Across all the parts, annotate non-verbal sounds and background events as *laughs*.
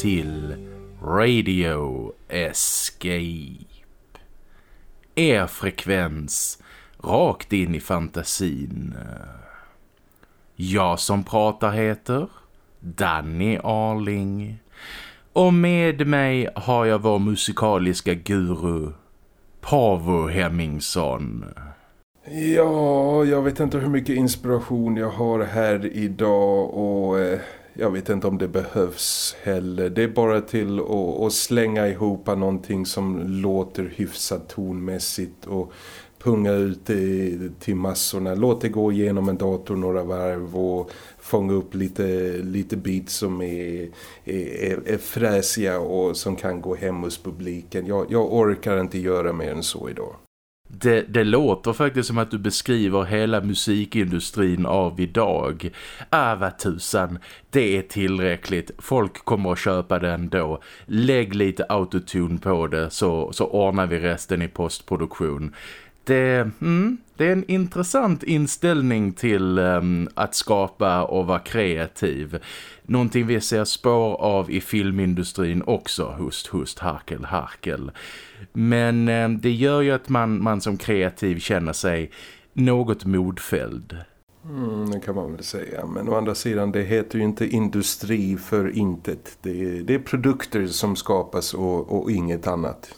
Till Radio Escape. Er frekvens rakt in i fantasin. Jag som pratar heter Danny Arling. Och med mig har jag vår musikaliska guru Pavo Hemmingsson. Ja, jag vet inte hur mycket inspiration jag har här idag och eh, jag vet inte om det behövs heller. Det är bara till att, att slänga ihop någonting som låter hyfsat tonmässigt och punga ut det till massorna. Låt det gå igenom en dator några varv och fånga upp lite, lite beats som är, är, är fräsiga och som kan gå hem hos publiken. Jag, jag orkar inte göra mer än så idag. Det, det, låter faktiskt som att du beskriver hela musikindustrin av idag. Ah, vad tusan, det är tillräckligt. Folk kommer att köpa det ändå. Lägg lite autotune på det så, så ordnar vi resten i postproduktion. Det, mm, det är en intressant inställning till um, att skapa och vara kreativ. Någonting vi ser spår av i filmindustrin också, hust, hust, harkel, harkel. Men um, det gör ju att man, man som kreativ känner sig något modfälld. Mm, det kan man väl säga. Men å andra sidan, det heter ju inte industri för intet. Det är, det är produkter som skapas och, och inget annat.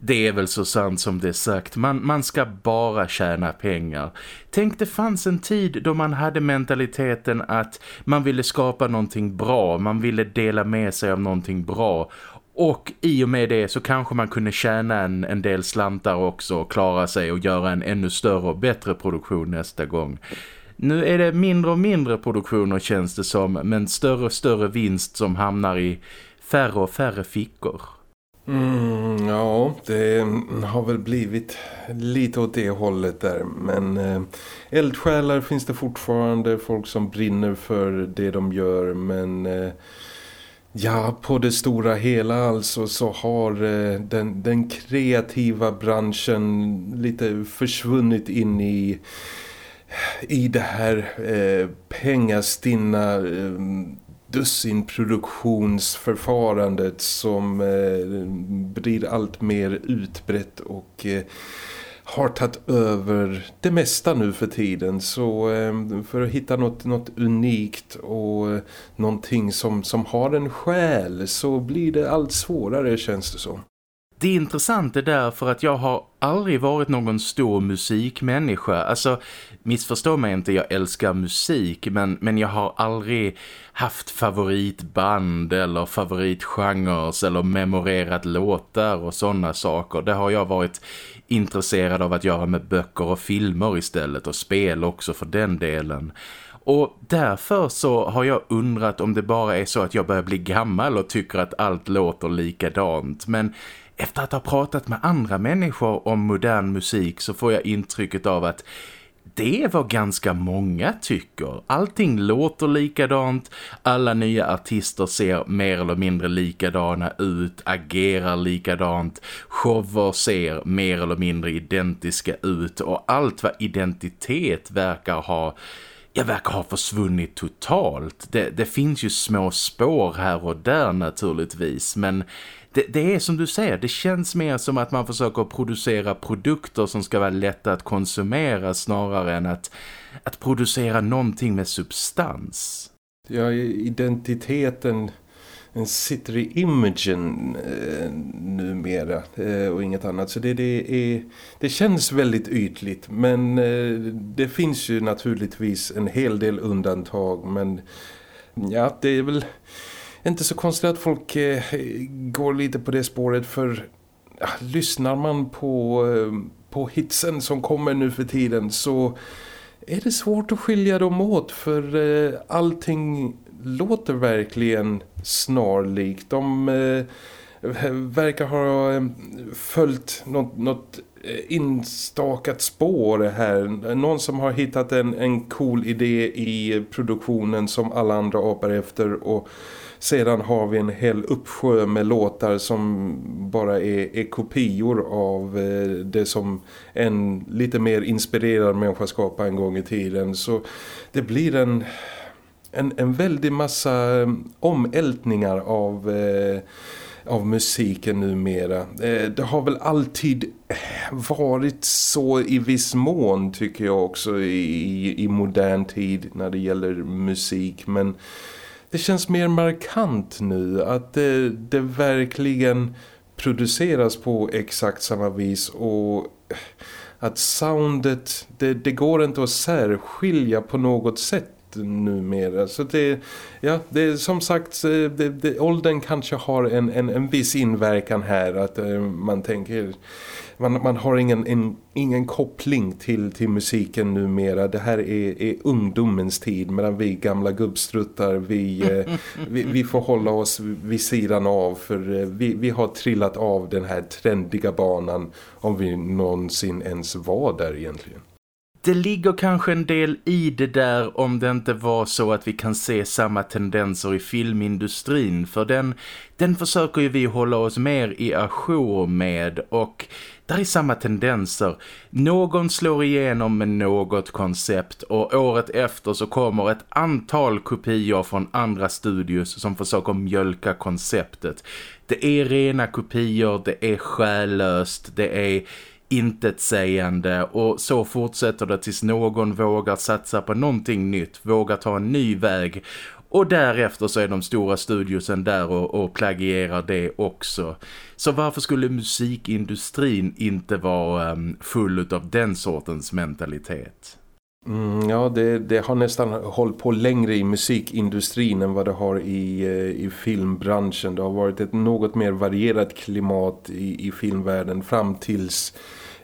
Det är väl så sant som det är sagt. Man, man ska bara tjäna pengar. Tänk det fanns en tid då man hade mentaliteten att man ville skapa någonting bra. Man ville dela med sig av någonting bra. Och i och med det så kanske man kunde tjäna en, en del slantar också och klara sig och göra en ännu större och bättre produktion nästa gång. Nu är det mindre och mindre produktioner känns det som men större och större vinst som hamnar i färre och färre fickor. Mm, ja, det har väl blivit lite åt det hållet där. Men eh, eldsjälar finns det fortfarande. Folk som brinner för det de gör. Men eh, ja, på det stora hela alltså så har eh, den, den kreativa branschen lite försvunnit in i i det här eh, pengastinna eh, dussinproduktionsförfarandet som eh, blir allt mer utbrett och eh, har tagit över det mesta nu för tiden så eh, för att hitta något, något unikt och eh, någonting som, som har en själ så blir det allt svårare känns det som. Det är intressant det där för att jag har aldrig varit någon stor musikmänniska. Alltså, missförstå mig inte, jag älskar musik men, men jag har aldrig haft favoritband eller favoritgenres eller memorerat låtar och sådana saker. Det har jag varit intresserad av att göra med böcker och filmer istället och spel också för den delen. Och därför så har jag undrat om det bara är så att jag börjar bli gammal och tycker att allt låter likadant. Men efter att ha pratat med andra människor om modern musik så får jag intrycket av att det är vad ganska många tycker. Allting låter likadant, alla nya artister ser mer eller mindre likadana ut, agerar likadant, shower ser mer eller mindre identiska ut och allt vad identitet verkar ha jag verkar ha försvunnit totalt. Det, det finns ju små spår här och där naturligtvis men det, det, är som du säger, det känns mer som att man försöker producera produkter som ska vara lätta att konsumera snarare än att, att producera någonting med substans. Ja, identiteten den sitter i imagen eh, numera eh, och inget annat. Så det, det, är, det känns väldigt ytligt men eh, det finns ju naturligtvis en hel del undantag men ja, det är väl inte så konstigt att folk eh, går lite på det spåret för ja, lyssnar man på, eh, på hitsen som kommer nu för tiden så är det svårt att skilja dem åt för eh, allting låter verkligen snarlikt. De eh, verkar ha eh, följt något, något eh, instakat spår här. Någon som har hittat en, en cool idé i produktionen som alla andra apar efter och sedan har vi en hel uppsjö med låtar som bara är, är kopior av eh, det som en lite mer inspirerad människa skapade en gång i tiden. Så det blir en en, en väldig massa omältningar av... Eh, av musiken numera. Eh, det har väl alltid varit så i viss mån tycker jag också i, i modern tid när det gäller musik men det känns mer markant nu att det, det verkligen produceras på exakt samma vis och att soundet, det, det går inte att särskilja på något sätt numera. Så det, ja, det är som sagt, eh, det, det, åldern kanske har en, en, en viss inverkan här. Att uh, man tänker, man, man har ingen, en, ingen koppling till, till musiken numera. Det här är, är ungdomens tid medan vi gamla gubbstruttar, vi, uh, *laughs* vi, vi, får hålla oss vid sidan av. För uh, vi, vi har trillat av den här trendiga banan om vi någonsin ens var där egentligen det ligger kanske en del i det där om det inte var så att vi kan se samma tendenser i filmindustrin för den, den försöker ju vi hålla oss mer i ajour med och där är samma tendenser. Någon slår igenom med något koncept och året efter så kommer ett antal kopior från andra studios som försöker mjölka konceptet. Det är rena kopior, det är själlöst, det är intetsägande och så fortsätter det tills någon vågar satsa på någonting nytt, vågar ta en ny väg och därefter så är de stora studiosen där och, och plagierar det också. Så varför skulle musikindustrin inte vara um, full av den sortens mentalitet? Mm, ja, det, det, har nästan hållit på längre i musikindustrin än vad det har i, eh, i filmbranschen. Det har varit ett något mer varierat klimat i, i filmvärlden fram tills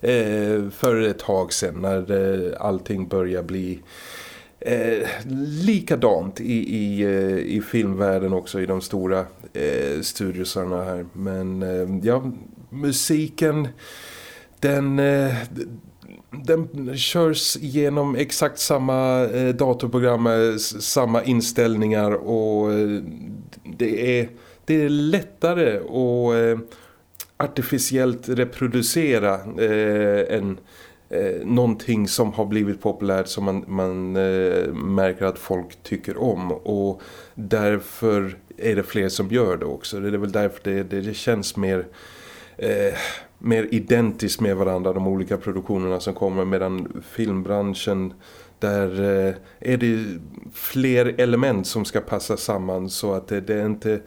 eh, för ett tag sedan när eh, allting börjar bli eh, likadant i, i, eh, i filmvärlden också i de stora eh, studiosarna här. Men eh, ja, musiken den... Eh, den körs genom exakt samma eh, datorprogram eh, samma inställningar och eh, det är, det är lättare att artificiellt reproducera eh, en, eh, någonting som har blivit populärt som man, man eh, märker att folk tycker om. Och därför är det fler som gör det också. Det är väl därför det, det, det känns mer... Eh, mer identiskt med varandra de olika produktionerna som kommer. Medan filmbranschen där eh, är det fler element som ska passa samman. Så att det, det är inte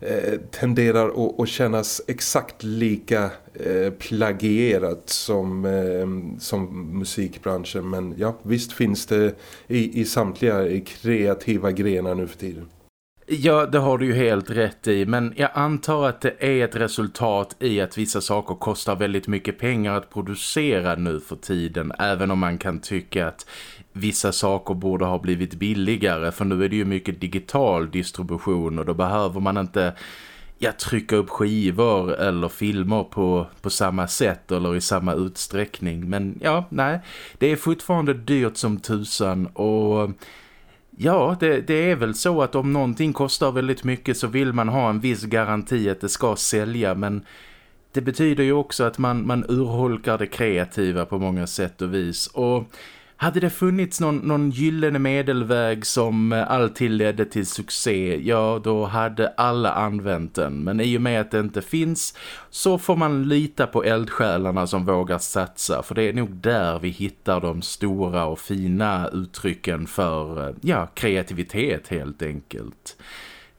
eh, tenderar att, att kännas exakt lika eh, plagierat som, eh, som musikbranschen men ja visst finns det i, i samtliga kreativa grenar nu för tiden. Ja, det har du ju helt rätt i. Men jag antar att det är ett resultat i att vissa saker kostar väldigt mycket pengar att producera nu för tiden. Även om man kan tycka att vissa saker borde ha blivit billigare. För nu är det ju mycket digital distribution och då behöver man inte ja, trycka upp skivor eller filmer på, på samma sätt eller i samma utsträckning. Men ja, nej. Det är fortfarande dyrt som tusan och Ja, det, det, är väl så att om någonting kostar väldigt mycket så vill man ha en viss garanti att det ska sälja men det betyder ju också att man, man urholkar det kreativa på många sätt och vis och hade det funnits någon, någon gyllene medelväg som eh, alltid ledde till succé, ja då hade alla använt den. Men i och med att det inte finns så får man lita på eldsjälarna som vågar satsa. För det är nog där vi hittar de stora och fina uttrycken för eh, ja, kreativitet helt enkelt.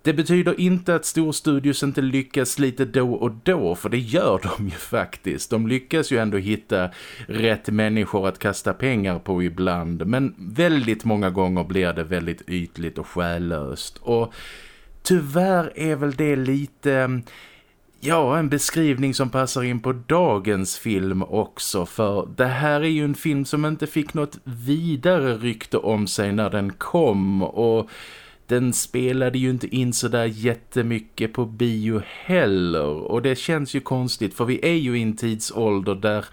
Det betyder inte att storstudios inte lyckas lite då och då, för det gör de ju faktiskt. De lyckas ju ändå hitta rätt människor att kasta pengar på ibland, men väldigt många gånger blir det väldigt ytligt och själlöst. Och tyvärr är väl det lite... Ja, en beskrivning som passar in på dagens film också för det här är ju en film som inte fick något vidare rykte om sig när den kom och den spelade ju inte in så där jättemycket på bio heller och det känns ju konstigt för vi är ju i en tidsålder där,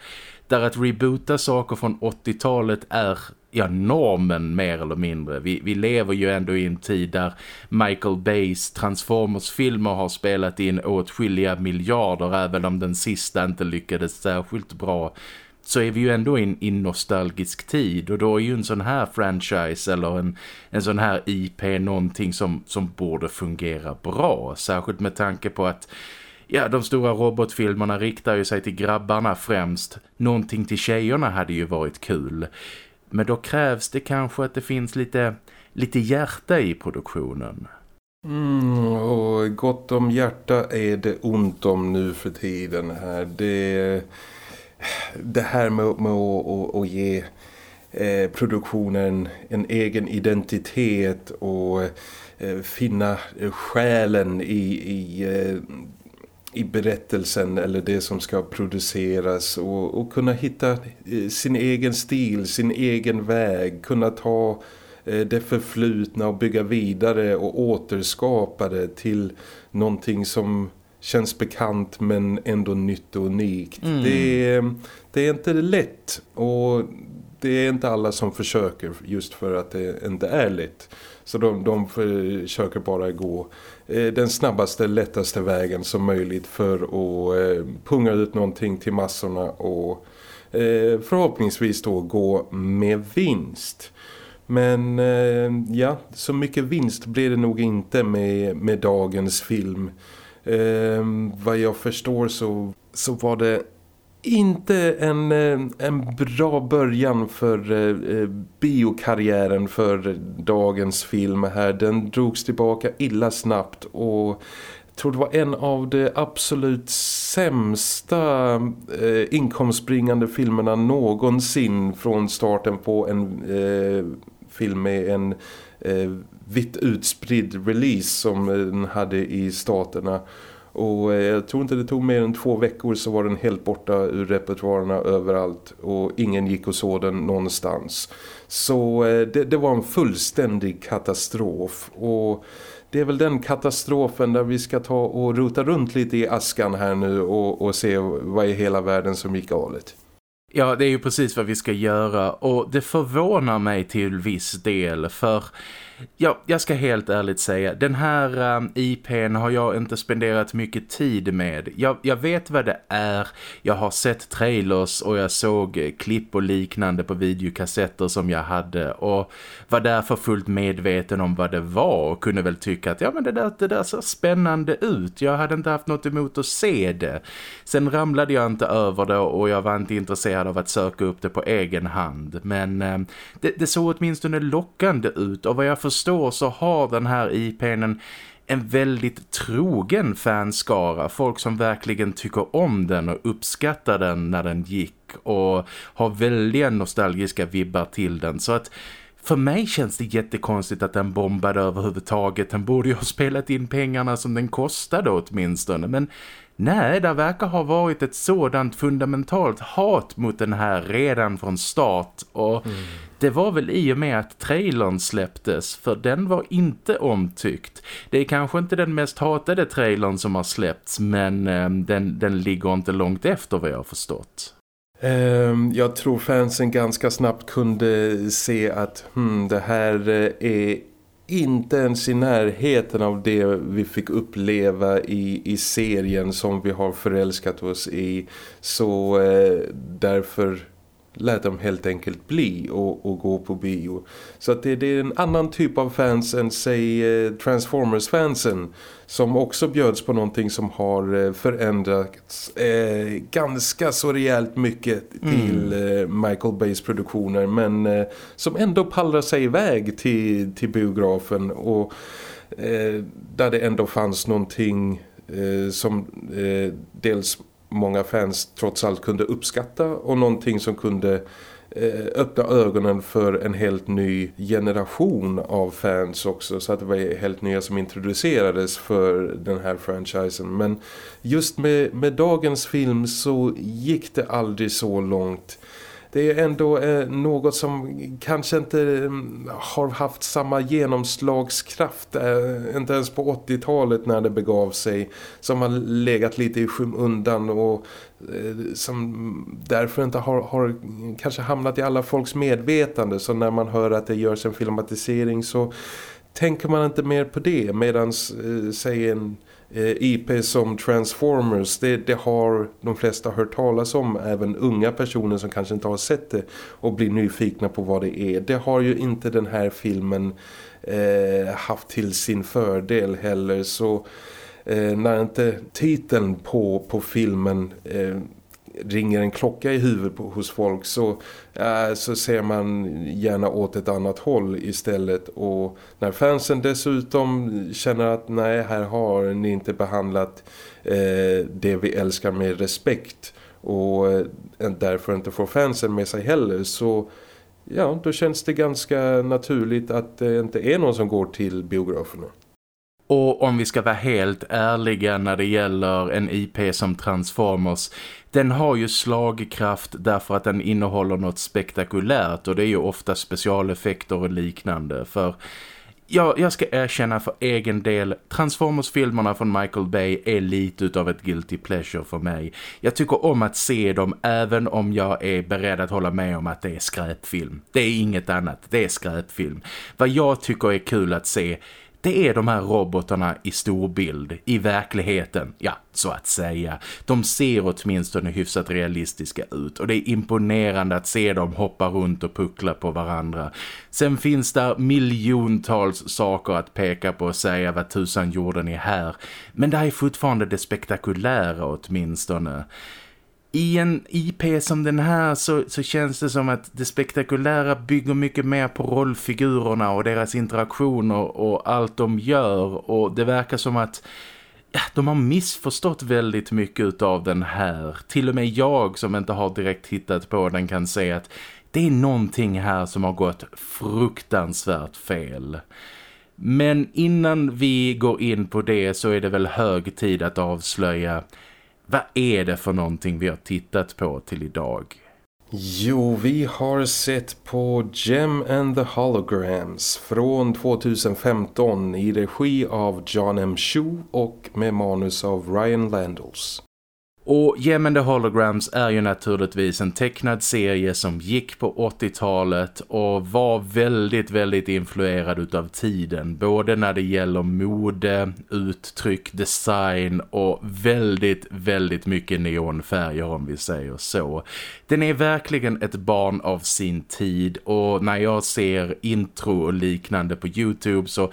där att reboota saker från 80-talet är ja, normen mer eller mindre. Vi, vi lever ju ändå i en tid där Michael Bays Transformers-filmer har spelat in åtskilliga miljarder även om den sista inte lyckades särskilt bra så är vi ju ändå i en nostalgisk tid och då är ju en sån här franchise eller en, en sån här IP någonting som, som borde fungera bra. Särskilt med tanke på att ja, de stora robotfilmerna riktar ju sig till grabbarna främst. Någonting till tjejerna hade ju varit kul. Men då krävs det kanske att det finns lite, lite hjärta i produktionen. Mm, och gott om hjärta är det ont om nu för tiden här. Det, det här med, med att, att ge eh, produktionen en egen identitet och eh, finna eh, själen i, i, eh, i berättelsen eller det som ska produceras och, och kunna hitta eh, sin egen stil, sin egen väg, kunna ta eh, det förflutna och bygga vidare och återskapa det till någonting som känns bekant men ändå nytt och unikt. Mm. Det, är, det är inte lätt och det är inte alla som försöker just för att det inte är lätt. Så de, de försöker bara gå eh, den snabbaste, lättaste vägen som möjligt för att eh, punga ut någonting till massorna och förhoppningsvis då gå med vinst. Men eh, ja, så mycket vinst blir det nog inte med, med dagens film. Eh, vad jag förstår så, så var det inte en, eh, en bra början för eh, eh, biokarriären för dagens film här. Den drogs tillbaka illa snabbt och jag tror det var en av de absolut sämsta eh, inkomstbringande filmerna någonsin från starten på en eh, film med en eh, vitt utspridd release som eh, den hade i staterna. Och eh, jag tror inte det tog mer än två veckor så var den helt borta ur repertoarerna överallt och ingen gick och såg den någonstans. Så eh, det, det, var en fullständig katastrof och det är väl den katastrofen där vi ska ta och rota runt lite i askan här nu och, och se vad i hela världen som gick galet. Ja, det är ju precis vad vi ska göra och det förvånar mig till viss del för Ja, jag ska helt ärligt säga, den här um, IPn har jag inte spenderat mycket tid med. Jag, jag, vet vad det är, jag har sett trailers och jag såg eh, klipp och liknande på videokassetter som jag hade och var därför fullt medveten om vad det var och kunde väl tycka att ja men det där, det där ser spännande ut. Jag hade inte haft något emot att se det. Sen ramlade jag inte över det och jag var inte intresserad av att söka upp det på egen hand. Men um, det, det såg åtminstone lockande ut och vad jag förstår så har den här IPn en, en väldigt trogen fanskara. Folk som verkligen tycker om den och uppskattar den när den gick och har väldigt nostalgiska vibbar till den. Så att för mig känns det jättekonstigt att den bombade överhuvudtaget. Den borde ju ha spelat in pengarna som den kostade åtminstone. Men Nej, det verkar ha varit ett sådant fundamentalt hat mot den här redan från start och mm. det var väl i och med att trailern släpptes för den var inte omtyckt. Det är kanske inte den mest hatade trailern som har släppts men eh, den, den ligger inte långt efter vad jag har förstått. Um, jag tror fansen ganska snabbt kunde se att hmm, det här eh, är inte ens i närheten av det vi fick uppleva i, i serien som vi har förälskat oss i. Så eh, därför lät de helt enkelt bli och, och gå på bio. Så att det, det, är en annan typ av fans än säg eh, Transformers-fansen som också bjöds på någonting som har eh, förändrats eh, ganska så rejält mycket till mm. Michael Bays produktioner men eh, som ändå pallrar sig iväg till, till biografen och eh, där det ändå fanns någonting som dels många fans trots allt kunde uppskatta och någonting som kunde eh, öppna ögonen för en helt ny generation av fans också. Så att det var helt nya som introducerades för den här franchisen. Men just med, med dagens film så gick det aldrig så långt det är ändå eh, något som kanske inte mm, har haft samma genomslagskraft eh, inte ens på 80-talet när det begav sig som har legat lite i skymundan och eh, som därför inte har, har kanske hamnat i alla folks medvetande. Så när man hör att det görs en filmatisering så tänker man inte mer på det medan eh, säg en Eh, IP som Transformers, det, det, har de flesta hört talas om, även unga personer som kanske inte har sett det och blir nyfikna på vad det är. Det har ju inte den här filmen eh, haft till sin fördel heller så eh, när inte titeln på, på filmen eh, ringer en klocka i huvudet på, hos folk så, äh, så ser man gärna åt ett annat håll istället och när fansen dessutom känner att nej här har ni inte behandlat eh, det vi älskar med respekt och eh, därför inte får fansen med sig heller så ja, då känns det ganska naturligt att det inte är någon som går till biograferna. Och om vi ska vara helt ärliga när det gäller en IP som Transformers, den har ju slagkraft därför att den innehåller något spektakulärt och det är ju ofta specialeffekter och liknande för... Ja, jag ska erkänna för egen del, Transformers-filmerna från Michael Bay är lite utav ett guilty pleasure för mig. Jag tycker om att se dem även om jag är beredd att hålla med om att det är skräpfilm. Det är inget annat, det är skräpfilm. Vad jag tycker är kul att se det är de här robotarna i storbild, i verkligheten, ja, så att säga. De ser åtminstone hyfsat realistiska ut och det är imponerande att se dem hoppa runt och puckla på varandra. Sen finns där miljontals saker att peka på och säga vad tusan gjorde ni här. Men det är fortfarande det spektakulära åtminstone i en IP som den här så, så känns det som att det spektakulära bygger mycket mer på rollfigurerna och deras interaktioner och allt de gör och det verkar som att ja, de har missförstått väldigt mycket av den här. Till och med jag som inte har direkt hittat på den kan säga att det är någonting här som har gått fruktansvärt fel. Men innan vi går in på det så är det väl hög tid att avslöja vad är det för någonting vi har tittat på till idag? Jo, vi har sett på Gem and the Holograms från 2015 i regi av John M. Chu och med manus av Ryan Landals. Och Gem the Holograms är ju naturligtvis en tecknad serie som gick på 80-talet och var väldigt, väldigt influerad utav tiden. Både när det gäller mode, uttryck, design och väldigt, väldigt mycket neonfärger om vi säger så. Den är verkligen ett barn av sin tid och när jag ser intro och liknande på Youtube så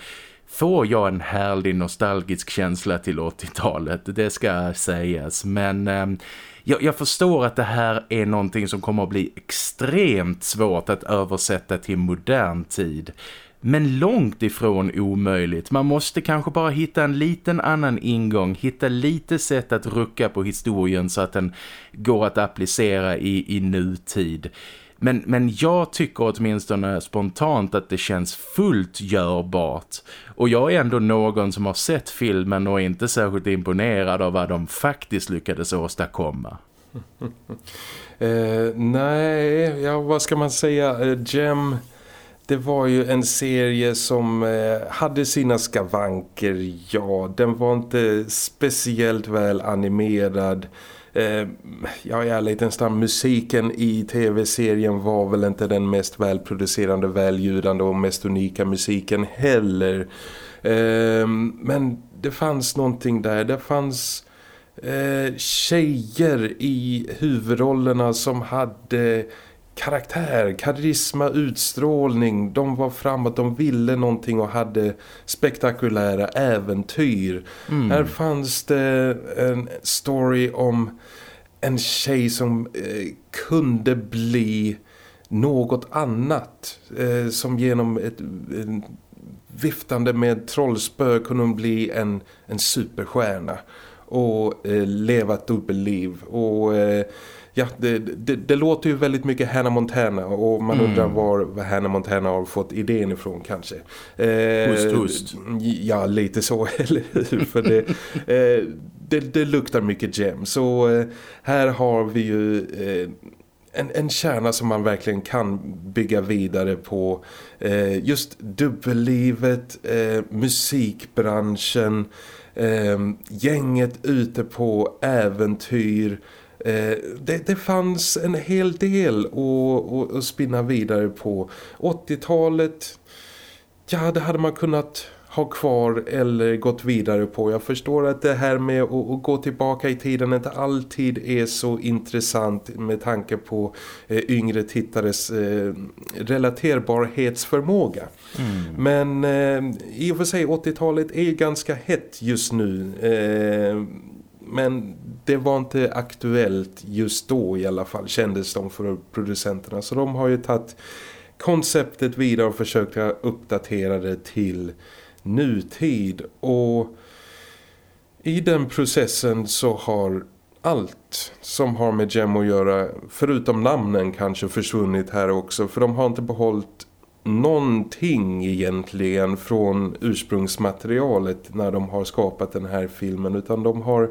får jag en härlig nostalgisk känsla till 80-talet, det ska sägas. Men eh, jag, jag, förstår att det här är någonting som kommer att bli extremt svårt att översätta till modern tid. Men långt ifrån omöjligt. Man måste kanske bara hitta en liten annan ingång. Hitta lite sätt att rucka på historien så att den går att applicera i, i nutid. Men, men jag tycker åtminstone spontant att det känns fullt görbart. Och jag är ändå någon som har sett filmen och är inte särskilt imponerad av vad de faktiskt lyckades åstadkomma. *laughs* eh, nej, ja, vad ska man säga? Eh, Gem, det var ju en serie som eh, hade sina skavanker, ja. Den var inte speciellt väl animerad- eh, ja i ärlighetens namn, musiken i tv-serien var väl inte den mest välproducerande, väljudande och mest unika musiken heller. Eh, men det fanns någonting där, det fanns eh, tjejer i huvudrollerna som hade karaktär, karisma, utstrålning. De var framåt, de ville någonting och hade spektakulära äventyr. Mm. Här fanns det en story om en tjej som eh, kunde bli något annat. Eh, som genom ett en, viftande med trollspö kunde hon bli en, en superstjärna. Och eh, leva ett dubbelliv. Och eh, ja, det, det, det, låter ju väldigt mycket Hannah Montana och man mm. undrar var Hannah Montana har fått idén ifrån kanske. Eh, hust, hust. Ja, lite så, *laughs* eller hur? För det, eh, det, det, luktar mycket gem. Så eh, här har vi ju eh, en, en kärna som man verkligen kan bygga vidare på. Eh, just dubbellivet, eh, musikbranschen, gänget ute på äventyr- Eh, det, det, fanns en hel del att, att spinna vidare på. 80-talet, ja det hade man kunnat ha kvar eller gått vidare på. Jag förstår att det här med att, gå tillbaka i tiden inte alltid är så intressant med tanke på eh, yngre tittares eh, relaterbarhetsförmåga. Mm. Men eh, i och för sig 80-talet är ganska hett just nu. Men det var inte aktuellt just då i alla fall kändes de för producenterna. Så de har ju tagit konceptet vidare och försökt uppdatera det till nutid. Och i den processen så har allt som har med Gem att göra, förutom namnen kanske försvunnit här också. För de har inte behållit någonting egentligen från ursprungsmaterialet när de har skapat den här filmen. Utan de har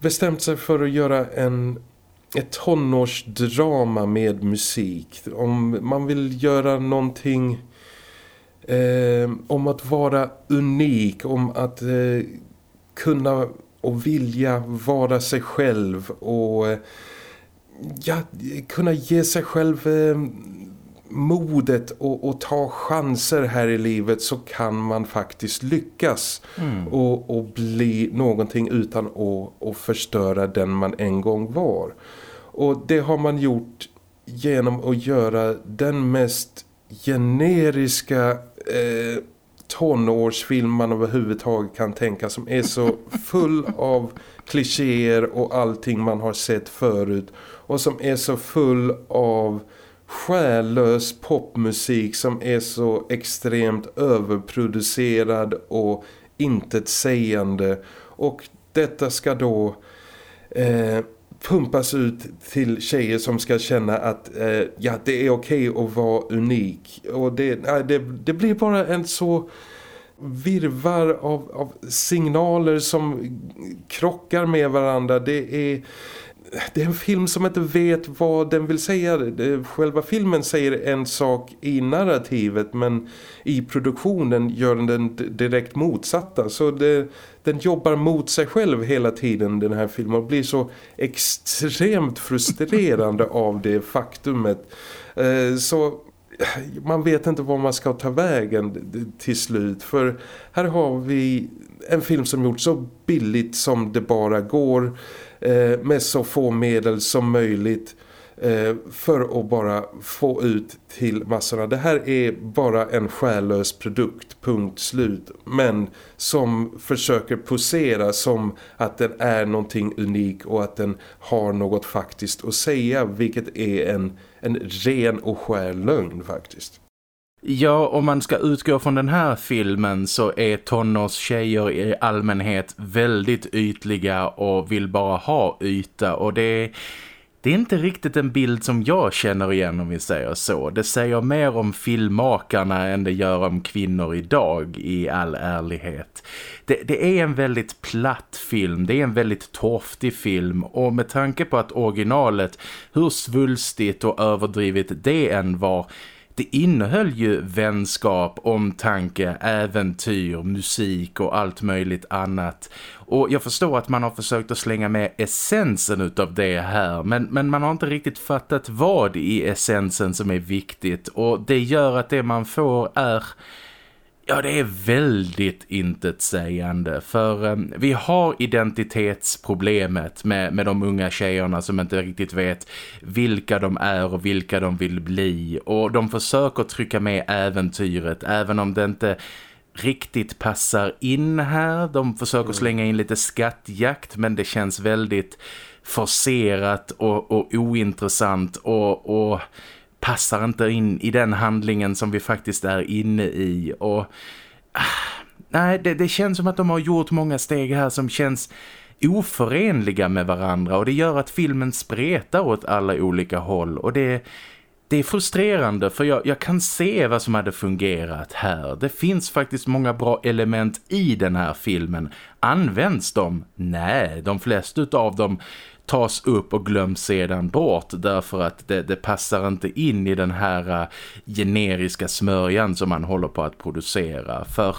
bestämt sig för att göra en ett tonårsdrama med musik. Om man vill göra någonting eh, om att vara unik, om att eh, kunna och vilja vara sig själv och eh, ja, kunna ge sig själv eh, modet och, och, ta chanser här i livet så kan man faktiskt lyckas mm. och, och, bli någonting utan att, att förstöra den man en gång var. Och det har man gjort genom att göra den mest generiska eh, tonårsfilm man överhuvudtaget kan tänka som är så *laughs* full av klichéer och allting man har sett förut och som är så full av själlös popmusik som är så extremt överproducerad och intetsägande och detta ska då eh, pumpas ut till tjejer som ska känna att eh, ja, det är okej okay att vara unik. Och det, nej, det, det blir bara en så virvar av, av signaler som krockar med varandra. Det är det är en film som inte vet vad den vill säga. Själva filmen säger en sak i narrativet men i produktionen gör den den direkt motsatta. Så det, den jobbar mot sig själv hela tiden den här filmen och blir så extremt frustrerande *laughs* av det faktumet. Eh, så man vet inte var man ska ta vägen till slut. För här har vi en film som gjorts så billigt som det bara går Eh, med så få medel som möjligt eh, för att bara få ut till massorna. Det här är bara en själlös produkt, punkt slut. Men som försöker posera som att den är någonting unik och att den har något faktiskt att säga. Vilket är en, en ren och skär lögn faktiskt. Ja, om man ska utgå från den här filmen så är tonårstjejer i allmänhet väldigt ytliga och vill bara ha yta och det det är inte riktigt en bild som jag känner igen om vi säger så. Det säger mer om filmmakarna än det gör om kvinnor idag i all ärlighet. Det, det, är en väldigt platt film, det är en väldigt torftig film och med tanke på att originalet, hur svulstigt och överdrivet det än var det innehöll ju vänskap, omtanke, äventyr, musik och allt möjligt annat. Och jag förstår att man har försökt att slänga med essensen utav det här. Men, men man har inte riktigt fattat vad i essensen som är viktigt. Och det gör att det man får är Ja, det är väldigt intetsägande för um, vi har identitetsproblemet med, med de unga tjejerna som inte riktigt vet vilka de är och vilka de vill bli och de försöker trycka med äventyret även om det inte riktigt passar in här. De försöker mm. slänga in lite skattjakt men det känns väldigt forcerat och, och ointressant och, och passar inte in i den handlingen som vi faktiskt är inne i och ah, nej, det, det känns som att de har gjort många steg här som känns oförenliga med varandra och det gör att filmen spretar åt alla olika håll och det, det är frustrerande för jag, jag kan se vad som hade fungerat här. Det finns faktiskt många bra element i den här filmen. Används de? Nej, de flesta av dem tas upp och glöms sedan bort därför att det, det passar inte in i den här eh, generiska smörjan som man håller på att producera. För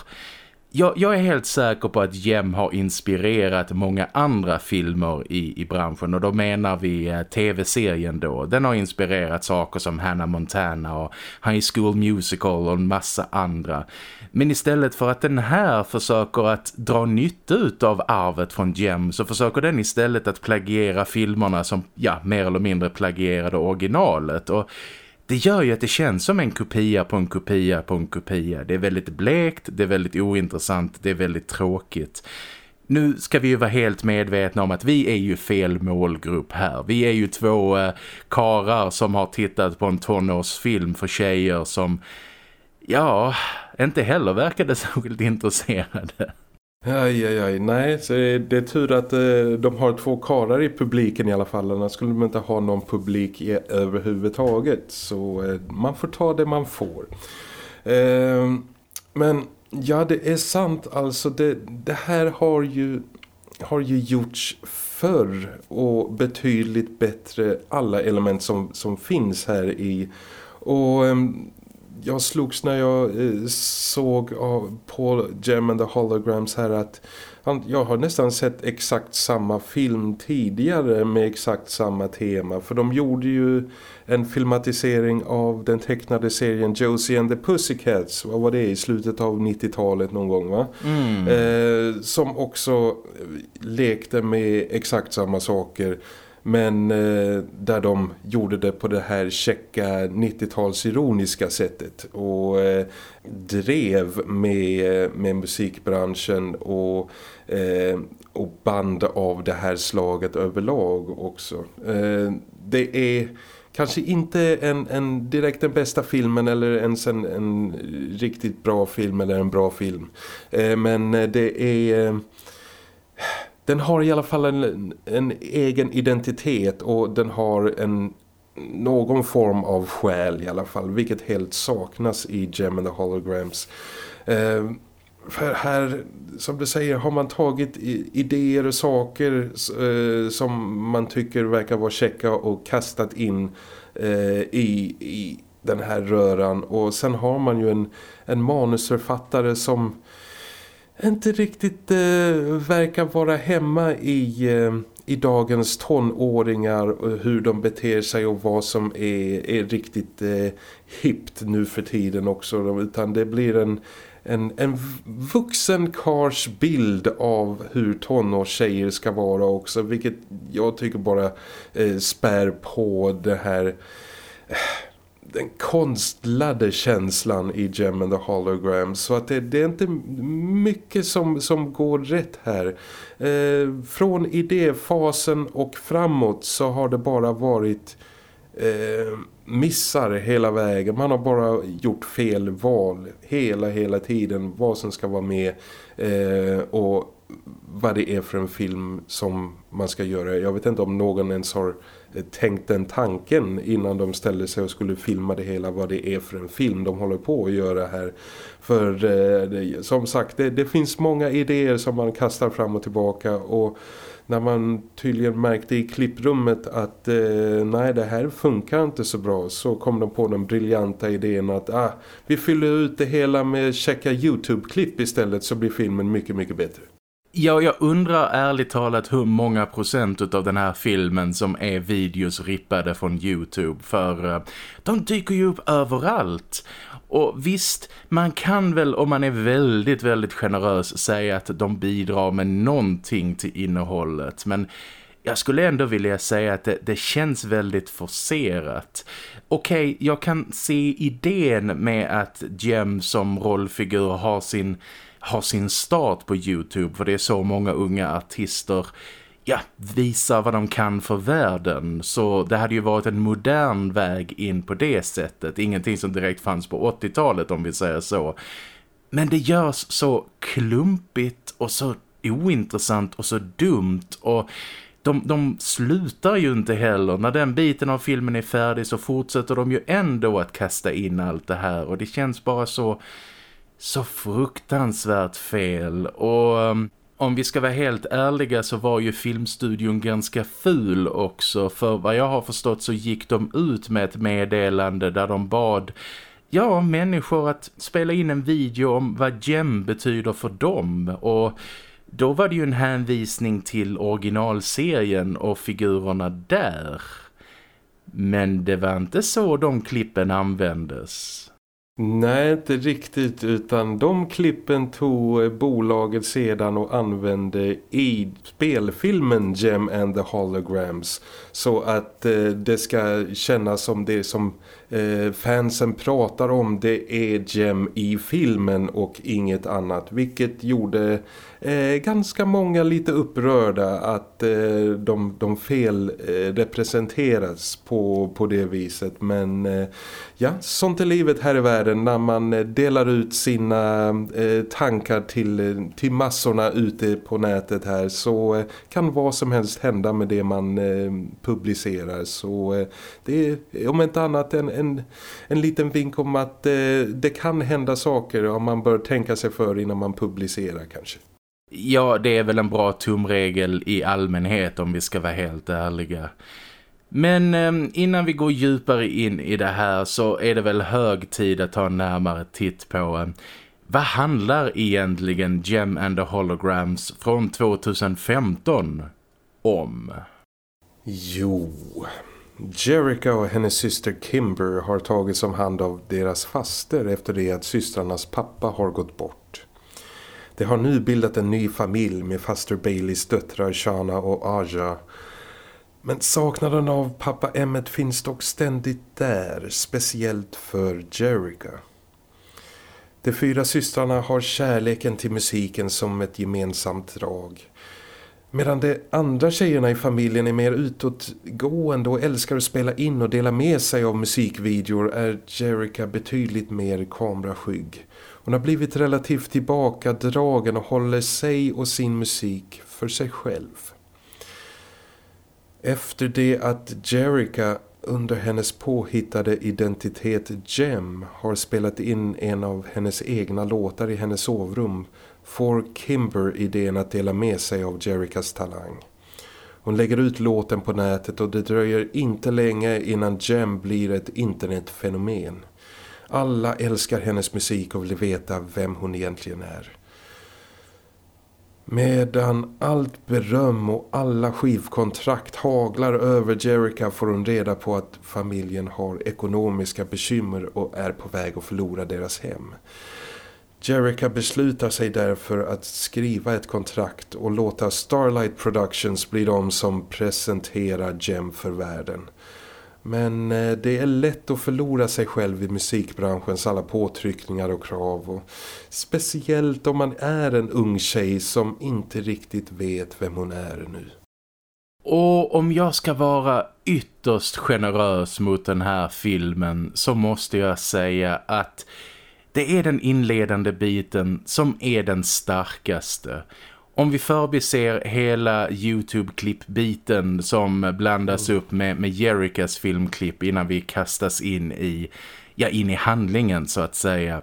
jag, jag, är helt säker på att Jem har inspirerat många andra filmer i, i branschen och då menar vi eh, tv-serien då. Den har inspirerat saker som Hannah Montana och High School Musical och en massa andra. Men istället för att den här försöker att dra nytta av arvet från Jem så försöker den istället att plagiera filmerna som ja, mer eller mindre plagierade originalet och det gör ju att det känns som en kopia på en kopia på en kopia. Det är väldigt blekt, det är väldigt ointressant, det är väldigt tråkigt. Nu ska vi ju vara helt medvetna om att vi är ju fel målgrupp här. Vi är ju två eh, karar som har tittat på en tonårsfilm för tjejer som, ja, inte heller verkade *laughs* särskilt intresserade. Aj, aj, aj. Nej, så det är tur att eh, de har två karar i publiken i alla fall. Annars skulle de inte ha någon publik i, överhuvudtaget. Så eh, man får ta det man får. Ehm, men ja, det är sant. Alltså, det, det här har ju, har ju gjorts förr och betydligt bättre alla element som, som finns här i. Och ehm, jag slogs när jag eh, såg av Paul Gem and the Holograms här att han, jag har nästan sett exakt samma film tidigare med exakt samma tema. För de gjorde ju en filmatisering av den tecknade serien Josie and the Pussycats. Vad var det i slutet av 90-talet någon gång va? Mm. Eh, som också lekte med exakt samma saker men eh, där de gjorde det på det här checka 90-tals ironiska sättet och eh, drev med, med musikbranschen och, eh, och band av det här slaget överlag också. Eh, det är kanske inte en, en direkt den bästa filmen eller ens en, en riktigt bra film eller en bra film. Eh, men eh, det är eh, den har i alla fall en, en egen identitet och den har en någon form av själ i alla fall, vilket helt saknas i Gem and the Holograms. Eh, för här, som du säger, har man tagit idéer och saker eh, som man tycker verkar vara checka och kastat in eh, i, i den här röran. Och sen har man ju en, en manusförfattare som inte riktigt eh, verkar vara hemma i, eh, i dagens tonåringar och hur de beter sig och vad som är, är riktigt eh, hippt nu för tiden också. Utan det blir en, en, en vuxen kars bild av hur tonårstjejer ska vara också vilket jag tycker bara eh, spär på det här eh, den konstlade känslan i Gem and the Hologram så att det, det, är inte mycket som, som går rätt här. Eh, från idéfasen och framåt så har det bara varit eh, missar hela vägen. Man har bara gjort fel val hela hela tiden vad som ska vara med eh, och vad det är för en film som man ska göra. Jag vet inte om någon ens har eh, tänkt den tanken innan de ställde sig och skulle filma det hela vad det är för en film de håller på att göra här. För eh, som sagt, det, det, finns många idéer som man kastar fram och tillbaka och när man tydligen märkte i klipprummet att eh, nej det här funkar inte så bra så kom de på den briljanta idén att ah, vi fyller ut det hela med checka Youtube-klipp istället så blir filmen mycket mycket bättre. Ja, jag undrar ärligt talat hur många procent av den här filmen som är videos rippade från Youtube för uh, de dyker ju upp överallt. Och visst, man kan väl om man är väldigt, väldigt generös säga att de bidrar med någonting till innehållet. Men jag skulle ändå vilja säga att det, det känns väldigt forcerat. Okej, okay, jag kan se idén med att Jem som rollfigur har sin har sin start på Youtube för det är så många unga artister ja, visar vad de kan för världen. Så det hade ju varit en modern väg in på det sättet. Ingenting som direkt fanns på 80-talet om vi säger så. Men det görs så klumpigt och så ointressant och så dumt och de, de slutar ju inte heller. När den biten av filmen är färdig så fortsätter de ju ändå att kasta in allt det här och det känns bara så så fruktansvärt fel och um, om vi ska vara helt ärliga så var ju filmstudion ganska ful också för vad jag har förstått så gick de ut med ett meddelande där de bad ja, människor att spela in en video om vad gem betyder för dem och då var det ju en hänvisning till originalserien och figurerna där. Men det var inte så de klippen användes. Nej, inte riktigt utan de klippen tog bolaget sedan och använde i spelfilmen Gem and the Holograms. Så att eh, det ska kännas som det som eh, fansen pratar om det är Gem i filmen och inget annat vilket gjorde eh, ganska många lite upprörda att eh, de, de fel eh, representeras på, på det viset. Men eh, ja, sånt är livet här i världen när man eh, delar ut sina eh, tankar till, eh, till massorna ute på nätet här så eh, kan vad som helst hända med det man publicerar. Så det är om inte annat en, en, en liten vink om att det kan hända saker om man bör tänka sig för innan man publicerar kanske. Ja, det är väl en bra tumregel i allmänhet om vi ska vara helt ärliga. Men ehm, innan vi går djupare in i det här så är det väl hög tid att ta en närmare titt på ehm, vad handlar egentligen Gem and the Holograms från 2015 om? Jo, Jerica och hennes syster Kimber har tagits om hand av deras faster efter det att systrarnas pappa har gått bort. Det har nu bildat en ny familj med faster Baileys döttrar Shana och Aja. Men saknaden av pappa Emmet finns dock ständigt där, speciellt för Jerica. De fyra systrarna har kärleken till musiken som ett gemensamt drag. Medan de andra tjejerna i familjen är mer utåtgående och älskar att spela in och dela med sig av musikvideor är Jerica betydligt mer kameraskygg. Hon har blivit relativt tillbakadragen och håller sig och sin musik för sig själv. Efter det att Jerica under hennes påhittade identitet Gem har spelat in en av hennes egna låtar i hennes sovrum får Kimber idén att dela med sig av Jericas talang. Hon lägger ut låten på nätet och det dröjer inte länge innan Gem blir ett internetfenomen. Alla älskar hennes musik och vill veta vem hon egentligen är. Medan allt beröm och alla skivkontrakt haglar över Jerica får hon reda på att familjen har ekonomiska bekymmer och är på väg att förlora deras hem. Jerica beslutar sig därför att skriva ett kontrakt och låta Starlight Productions bli de som presenterar Gem för världen. Men eh, det är lätt att förlora sig själv i musikbranschens alla påtryckningar och krav. Och speciellt om man är en ung tjej som inte riktigt vet vem hon är nu. Och om jag ska vara ytterst generös mot den här filmen så måste jag säga att det är den inledande biten som är den starkaste. Om vi förbiser hela Youtube-klippbiten som blandas mm. upp med, med Jericas filmklipp innan vi kastas in i, ja, in i handlingen så att säga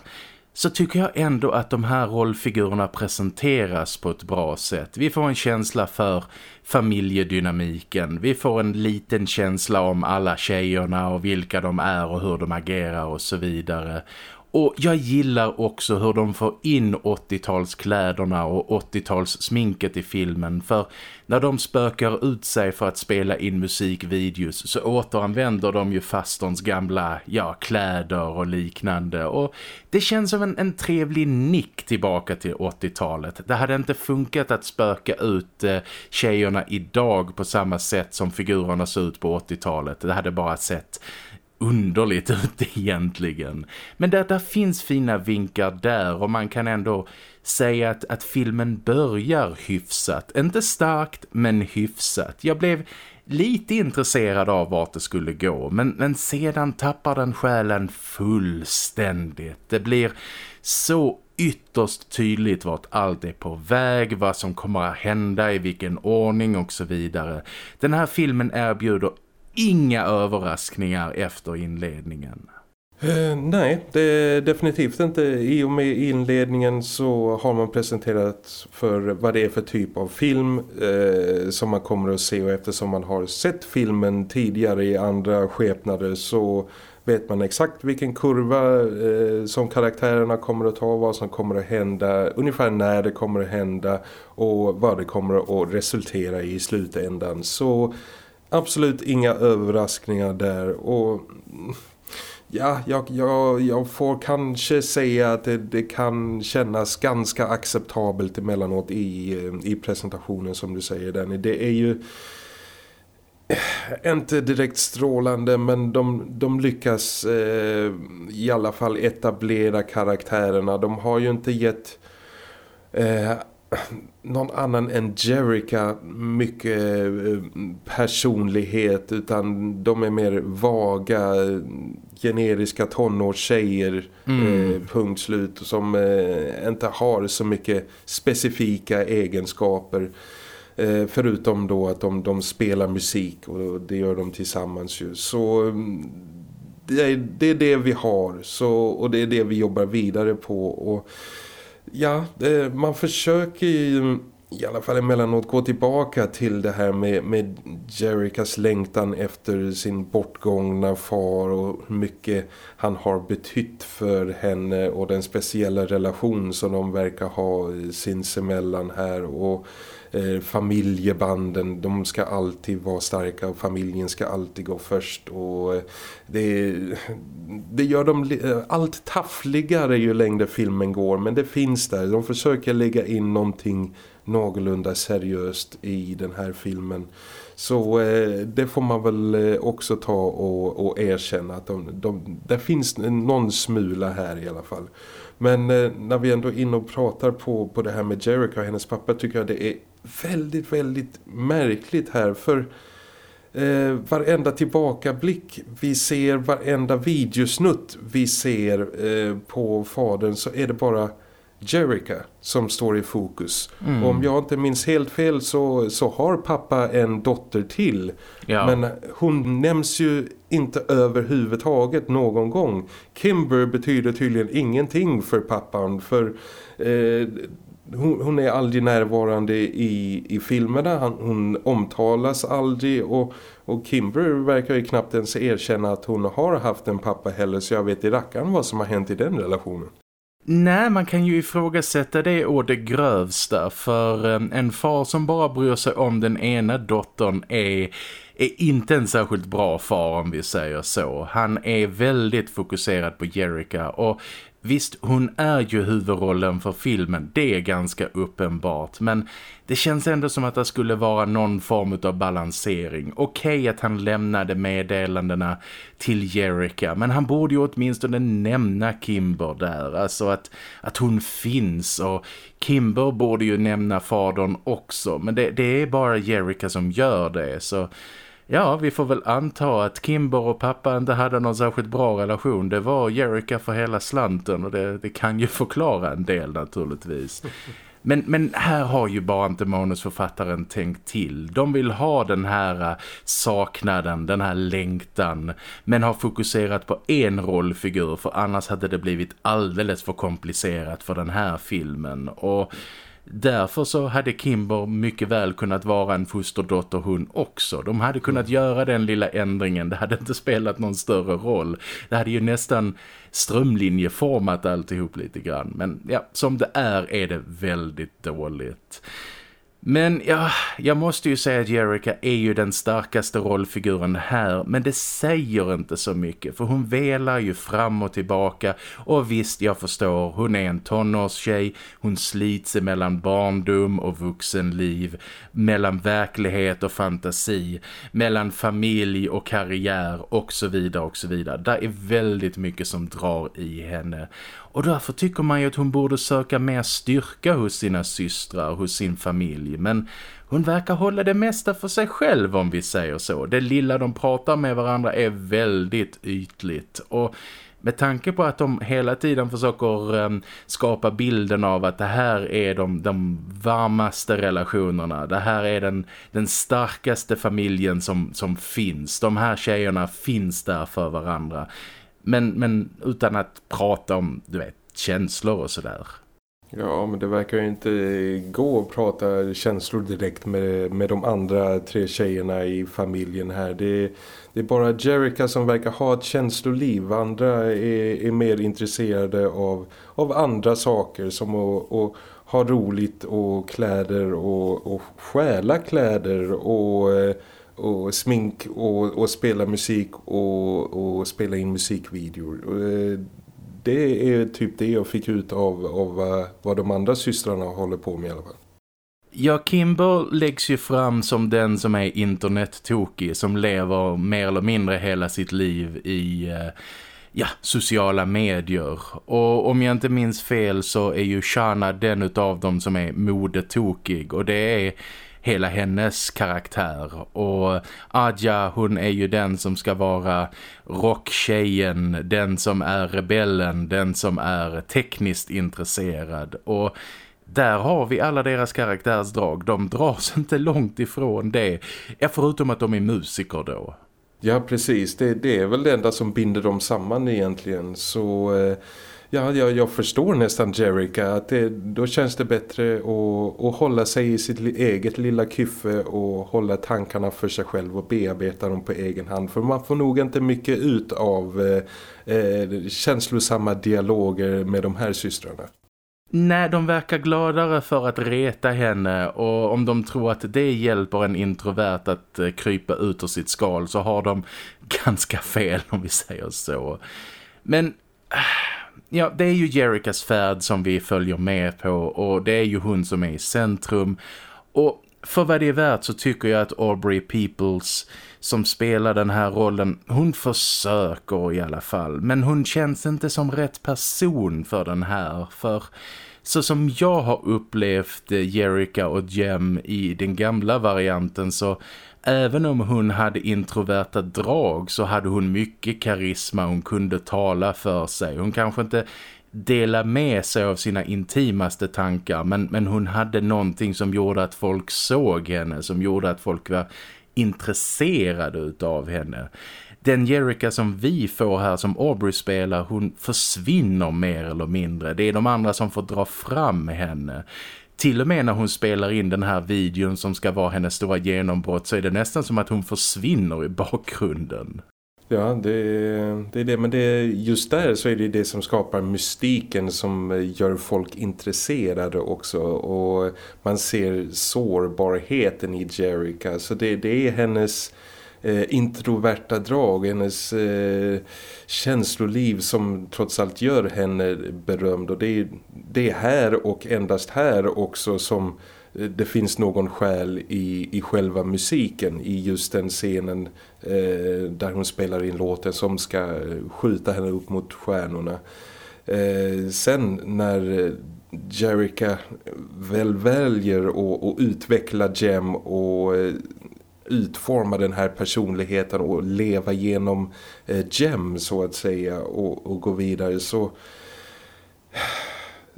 så tycker jag ändå att de här rollfigurerna presenteras på ett bra sätt. Vi får en känsla för familjedynamiken. Vi får en liten känsla om alla tjejerna och vilka de är och hur de agerar och så vidare. Och jag gillar också hur de får in 80-talskläderna och 80-talssminket i filmen för när de spökar ut sig för att spela in musikvideos så återanvänder de ju fastons gamla ja, kläder och liknande och det känns som en, en trevlig nick tillbaka till 80-talet. Det hade inte funkat att spöka ut eh, tjejerna idag på samma sätt som figurerna såg ut på 80-talet. Det hade bara sett underligt *laughs* ut egentligen. Men där, där finns fina vinkar där och man kan ändå säga att, att filmen börjar hyfsat. Inte starkt men hyfsat. Jag blev lite intresserad av vart det skulle gå men, men sedan tappar den själen fullständigt. Det blir så ytterst tydligt vart allt är på väg, vad som kommer att hända, i vilken ordning och så vidare. Den här filmen erbjuder inga överraskningar efter inledningen. Uh, nej, det är definitivt inte. I och med inledningen så har man presenterat för vad det är för typ av film uh, som man kommer att se och eftersom man har sett filmen tidigare i andra skepnader så vet man exakt vilken kurva eh, som karaktärerna kommer att ta, vad som kommer att hända, ungefär när det kommer att hända och vad det kommer att resultera i i slutändan. Så absolut inga överraskningar där och ja, jag, jag, jag får kanske säga att det, det, kan kännas ganska acceptabelt emellanåt i, i presentationen som du säger Danny. Det är ju eh, inte direkt strålande men de, de lyckas eh, i alla fall etablera karaktärerna. De har ju inte gett eh, någon annan än Jerica mycket eh, personlighet utan de är mer vaga generiska tonårstjejer mm. eh, punkt slut som eh, inte har så mycket specifika egenskaper eh, förutom då att de, de spelar musik och det gör de tillsammans ju. Så mm, det är, det är det vi har så, och det är det vi jobbar vidare på och ja, det, man försöker ju i alla fall emellanåt gå tillbaka till det här med, med Jericas längtan efter sin bortgångna far och hur mycket han har betytt för henne och den speciella relation som de verkar ha sinsemellan här. Och eh, familjebanden, de ska alltid vara starka och familjen ska alltid gå först och eh, det, det gör dem eh, allt taffligare ju längre filmen går men det finns där, de försöker lägga in någonting någorlunda seriöst i den här filmen. Så eh, det får man väl eh, också ta och, och erkänna att de, de, det finns någon smula här i alla fall. Men eh, när vi ändå är inne och pratar på, på det här med Jericho och hennes pappa tycker jag det är väldigt, väldigt märkligt här för eh, varenda tillbakablick vi ser, varenda videosnutt vi ser eh, på fadern så är det bara Jerica som står i fokus. Mm. Om jag inte minns helt fel så, så har pappa en dotter till. Ja. Men hon nämns ju inte överhuvudtaget någon gång. Kimber betyder tydligen ingenting för pappan för eh, hon, hon, är aldrig närvarande i, i filmerna. Han, hon omtalas aldrig och, och Kimber verkar ju knappt ens erkänna att hon har haft en pappa heller så jag vet i rackaren vad som har hänt i den relationen. Nej, man kan ju ifrågasätta det och det grövsta för eh, en far som bara bryr sig om den ena dottern är, är inte en särskilt bra far om vi säger så. Han är väldigt fokuserad på Jerica och Visst, hon är ju huvudrollen för filmen, det är ganska uppenbart. Men det känns ändå som att det skulle vara någon form av balansering. Okej okay, att han lämnade meddelandena till Jerica, men han borde ju åtminstone nämna Kimber där. Alltså att, att hon finns och Kimber borde ju nämna fadern också. Men det, det är bara Jerica som gör det, så... Ja, vi får väl anta att Kimber och pappa inte hade någon särskilt bra relation. Det var Jerica för hela slanten och det, det kan ju förklara en del naturligtvis. Men, men här har ju bara inte manusförfattaren tänkt till. De vill ha den här äh, saknaden, den här längtan. Men har fokuserat på en rollfigur för annars hade det blivit alldeles för komplicerat för den här filmen. Och Därför så hade Kimber mycket väl kunnat vara en fosterdotter hon också. De hade kunnat mm. göra den lilla ändringen. Det hade inte spelat någon större roll. Det hade ju nästan strömlinjeformat alltihop lite grann. Men ja, som det är är det väldigt dåligt. Men ja, jag måste ju säga att Jerica är ju den starkaste rollfiguren här men det säger inte så mycket för hon velar ju fram och tillbaka och visst jag förstår, hon är en tonårstjej, hon slits mellan barndom och vuxenliv, mellan verklighet och fantasi, mellan familj och karriär och så vidare och så vidare. Det är väldigt mycket som drar i henne och därför tycker man ju att hon borde söka mer styrka hos sina systrar, hos sin familj. Men hon verkar hålla det mesta för sig själv om vi säger så. Det lilla de pratar med varandra är väldigt ytligt. Och med tanke på att de hela tiden försöker eh, skapa bilden av att det här är de, de varmaste relationerna. Det här är den, den starkaste familjen som, som finns. De här tjejerna finns där för varandra. Men, men utan att prata om, du vet, känslor och sådär. Ja, men det verkar ju inte gå att prata känslor direkt med, med de andra tre tjejerna i familjen här. Det, det är bara Jerica som verkar ha ett känsloliv. Andra är, är mer intresserade av, av andra saker som att, att ha roligt och kläder och, och stjäla kläder och, eh, och smink och, och spela musik och, och spela in musikvideor. Eh, det är typ det jag fick ut av, av eh, vad de andra systrarna håller på med i alla fall. Ja, Kimber läggs ju fram som den som är internettokig, som lever mer eller mindre hela sitt liv i eh, ja, sociala medier. Och om jag inte minns fel så är ju Shana den utav dem som är modetokig och det är hela hennes karaktär och Adja hon är ju den som ska vara rocktjejen, den som är rebellen, den som är tekniskt intresserad och där har vi alla deras karaktärsdrag. De dras *laughs* inte långt ifrån det. Ja, förutom att de är musiker då. Ja, precis. Det, det är väl det enda som binder dem samman egentligen. Så eh, ja, jag, jag förstår nästan Jerica. Att det, då känns det bättre att, att hålla sig i sitt eget lilla kyffe och hålla tankarna för sig själv och bearbeta dem på egen hand. För man får nog inte mycket ut av eh, eh, känslosamma dialoger med de här systrarna. Nej, de verkar gladare för att reta henne och om de tror att det hjälper en introvert att eh, krypa ut ur sitt skal så har de *laughs* ganska fel om vi säger så. Men äh, ja, det är ju Jericas färd som vi följer med på och det är ju hon som är i centrum. Och för vad det är värt så tycker jag att Aubrey Peoples som spelar den här rollen, hon försöker i alla fall. Men hon känns inte som rätt person för den här. För så som jag har upplevt Jerica och Jem i den gamla varianten så även om hon hade introverta drag så hade hon mycket karisma. Hon kunde tala för sig. Hon kanske inte dela med sig av sina intimaste tankar men, men hon hade någonting som gjorde att folk såg henne, som gjorde att folk var intresserade utav henne. Den Jerica som vi får här som Aubrey spelar, hon försvinner mer eller mindre. Det är de andra som får dra fram henne. Till och med när hon spelar in den här videon som ska vara hennes stora genombrott så är det nästan som att hon försvinner i bakgrunden. Ja, det, det är det. Men det, just där så är det det som skapar mystiken som gör folk intresserade också. Och man ser sårbarheten i Jerica. Så det, det är hennes Eh, introverta drag, hennes eh, känsloliv som trots allt gör henne berömd. Och det är, det är här och endast här också som eh, det finns någon själ i, i själva musiken i just den scenen eh, där hon spelar in låten som ska skjuta henne upp mot stjärnorna. Eh, sen när eh, Jerica väl väljer att utveckla Gem och utforma den här personligheten och leva genom eh, gem så att säga och, och gå vidare så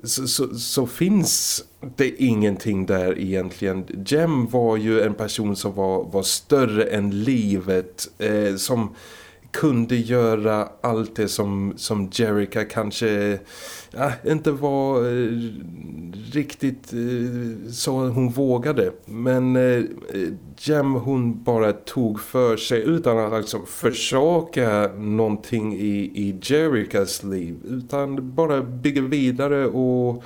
så, så, så, finns det ingenting där egentligen. Jem var ju en person som var, var större än livet. Eh, som kunde göra allt det som, som Jerica kanske ja, inte var eh, riktigt eh, så hon vågade. Men eh, Jem hon bara tog för sig utan att liksom försaka någonting i, i Jericas liv. Utan bara bygga vidare och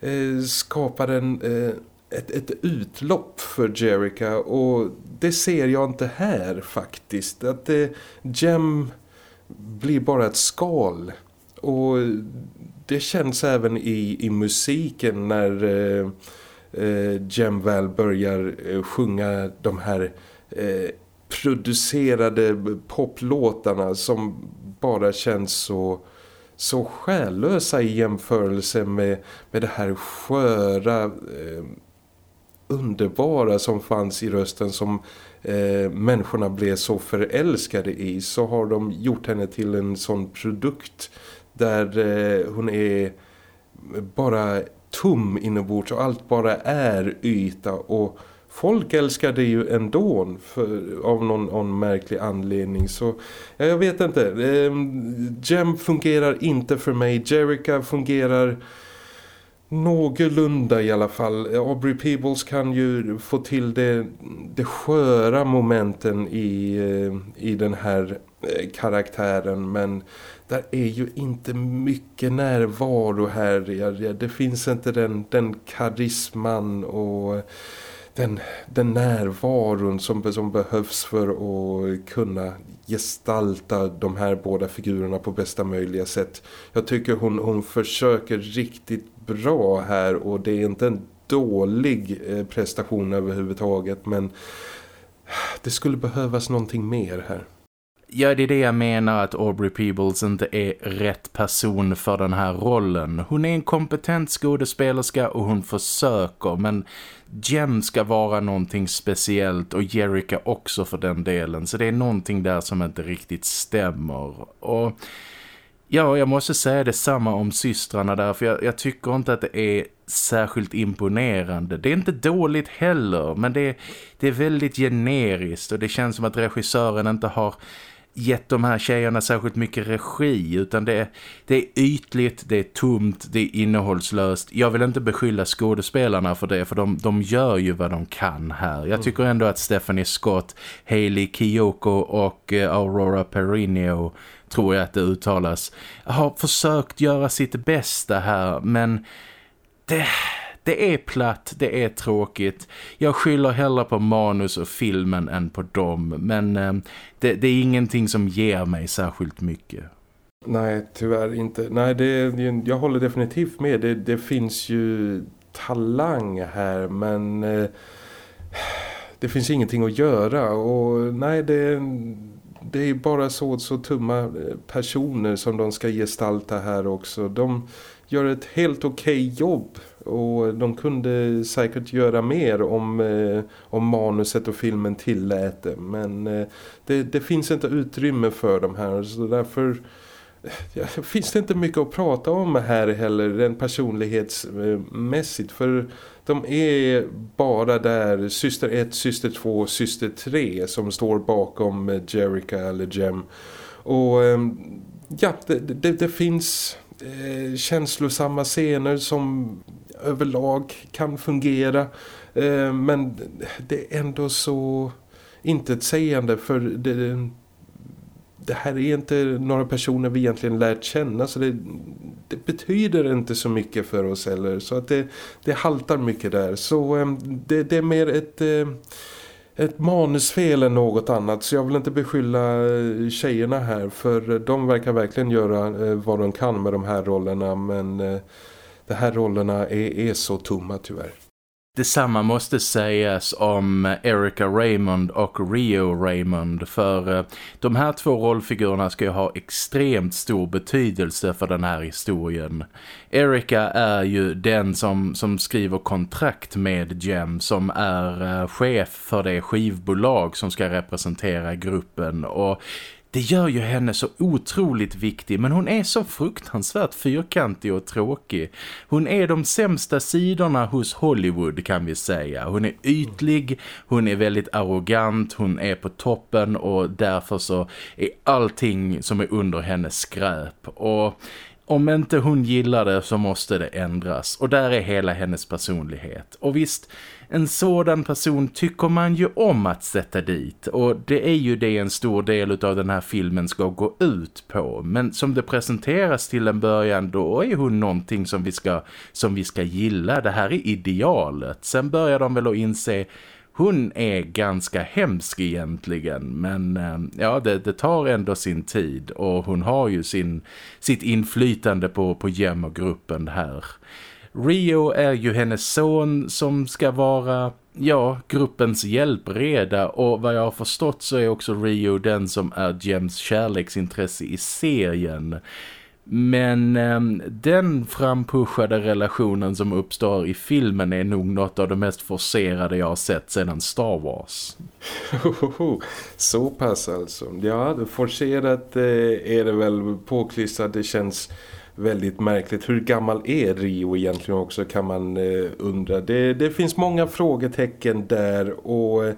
eh, skapa en... Eh, ett, ett utlopp för Jerica och det ser jag inte här faktiskt. Att eh, Jem blir bara ett skal och det känns även i, i musiken när eh, eh, Jem väl börjar eh, sjunga de här eh, producerade poplåtarna som bara känns så så själlösa i jämförelse med, med det här sköra eh, underbara som fanns i rösten som eh, människorna blev så förälskade i så har de gjort henne till en sån produkt där eh, hon är bara tom inombords och allt bara är yta. Och folk älskar det ju ändå för, av någon, någon märklig anledning. Så ja, jag vet inte. Eh, Jem fungerar inte för mig. Jerica fungerar någorlunda i alla fall. Aubrey Peebles kan ju få till det, det sköra momenten i, eh, i den här eh, karaktären. Men där är ju inte mycket närvaro här. Det finns inte den, den karisman och den, den närvaron som, som behövs för att kunna gestalta de här båda figurerna på bästa möjliga sätt. Jag tycker hon, hon försöker riktigt bra här och det är inte en dålig eh, prestation överhuvudtaget men det skulle behövas någonting mer här. Ja, det är det jag menar att Aubrey Peebles inte är rätt person för den här rollen. Hon är en kompetent skådespelerska och hon försöker, men Jem ska vara någonting speciellt och Jerica också för den delen. Så det är någonting där som inte riktigt stämmer. Och ja, jag måste säga detsamma om systrarna där, för jag, jag tycker inte att det är särskilt imponerande. Det är inte dåligt heller, men det, det är väldigt generiskt och det känns som att regissören inte har gett de här tjejerna särskilt mycket regi utan det är, det är ytligt, det är tomt, det är innehållslöst. Jag vill inte beskylla skådespelarna för det för de, de gör ju vad de kan här. Jag mm. tycker ändå att Stephanie Scott, Hailey Kiyoko och eh, Aurora Perino tror jag att det uttalas har försökt göra sitt bästa här men det det är platt, det är tråkigt. Jag skyller hellre på manus och filmen än på dem. Men eh, det, det, är ingenting som ger mig särskilt mycket. Nej, tyvärr inte. Nej, det, jag håller definitivt med. Det, det finns ju talang här, men eh, det finns ingenting att göra. Och nej, det, det är bara så, så tumma eh, personer som de ska gestalta här också. De gör ett helt okej okay jobb och de kunde säkert göra mer om, eh, om manuset och filmen tillät det. Men eh, det, det, finns inte utrymme för dem här så därför eh, ja, finns det inte mycket att prata om här heller Rent personlighetsmässigt för de är bara där syster 1, syster 2, syster 3 som står bakom eh, Jerica eller Jem och ehm, ja, det, det, det finns eh, känslosamma scener som överlag kan fungera. Eh, men det är ändå så intetsägande för det, det här är inte några personer vi egentligen lärt känna så det, det betyder inte så mycket för oss heller. Så att det, det haltar mycket där. Så ehm, det, det, är mer ett eh, ett manusfel än något annat. Så jag vill inte beskylla eh, tjejerna här för de verkar verkligen göra eh, vad de kan med de här rollerna. Men de här rollerna är, är så tomma tyvärr. Detsamma måste sägas om Erica Raymond och Rio Raymond för eh, de här två rollfigurerna ska ju ha extremt stor betydelse för den här historien. Erica är ju den som, som skriver kontrakt med Jem som är eh, chef för det skivbolag som ska representera gruppen och det gör ju henne så otroligt viktig men hon är så fruktansvärt fyrkantig och tråkig. Hon är de sämsta sidorna hos Hollywood kan vi säga. Hon är ytlig, hon är väldigt arrogant, hon är på toppen och därför så är allting som är under henne skräp. Och om inte hon gillar det så måste det ändras. Och där är hela hennes personlighet. Och visst, en sådan person tycker man ju om att sätta dit. Och det är ju det en stor del av den här filmen ska gå ut på. Men som det presenteras till en början då är hon någonting som vi ska, som vi ska gilla. Det här är idealet. Sen börjar de väl att inse hon är ganska hemsk egentligen men eh, ja det, det, tar ändå sin tid och hon har ju sin, sitt inflytande på, på Jem och gruppen här. Rio är ju hennes son som ska vara, ja, gruppens hjälpreda och vad jag har förstått så är också Rio den som är Jems kärleksintresse i serien. Men eh, den frampushade relationen som uppstår i filmen är nog något av det mest forcerade jag har sett sedan Star Wars. Så pass alltså. Ja, forcerat eh, är det väl påklistrat. Det känns väldigt märkligt. Hur gammal är Rio egentligen också kan man eh, undra. Det, det finns många frågetecken där och... Eh,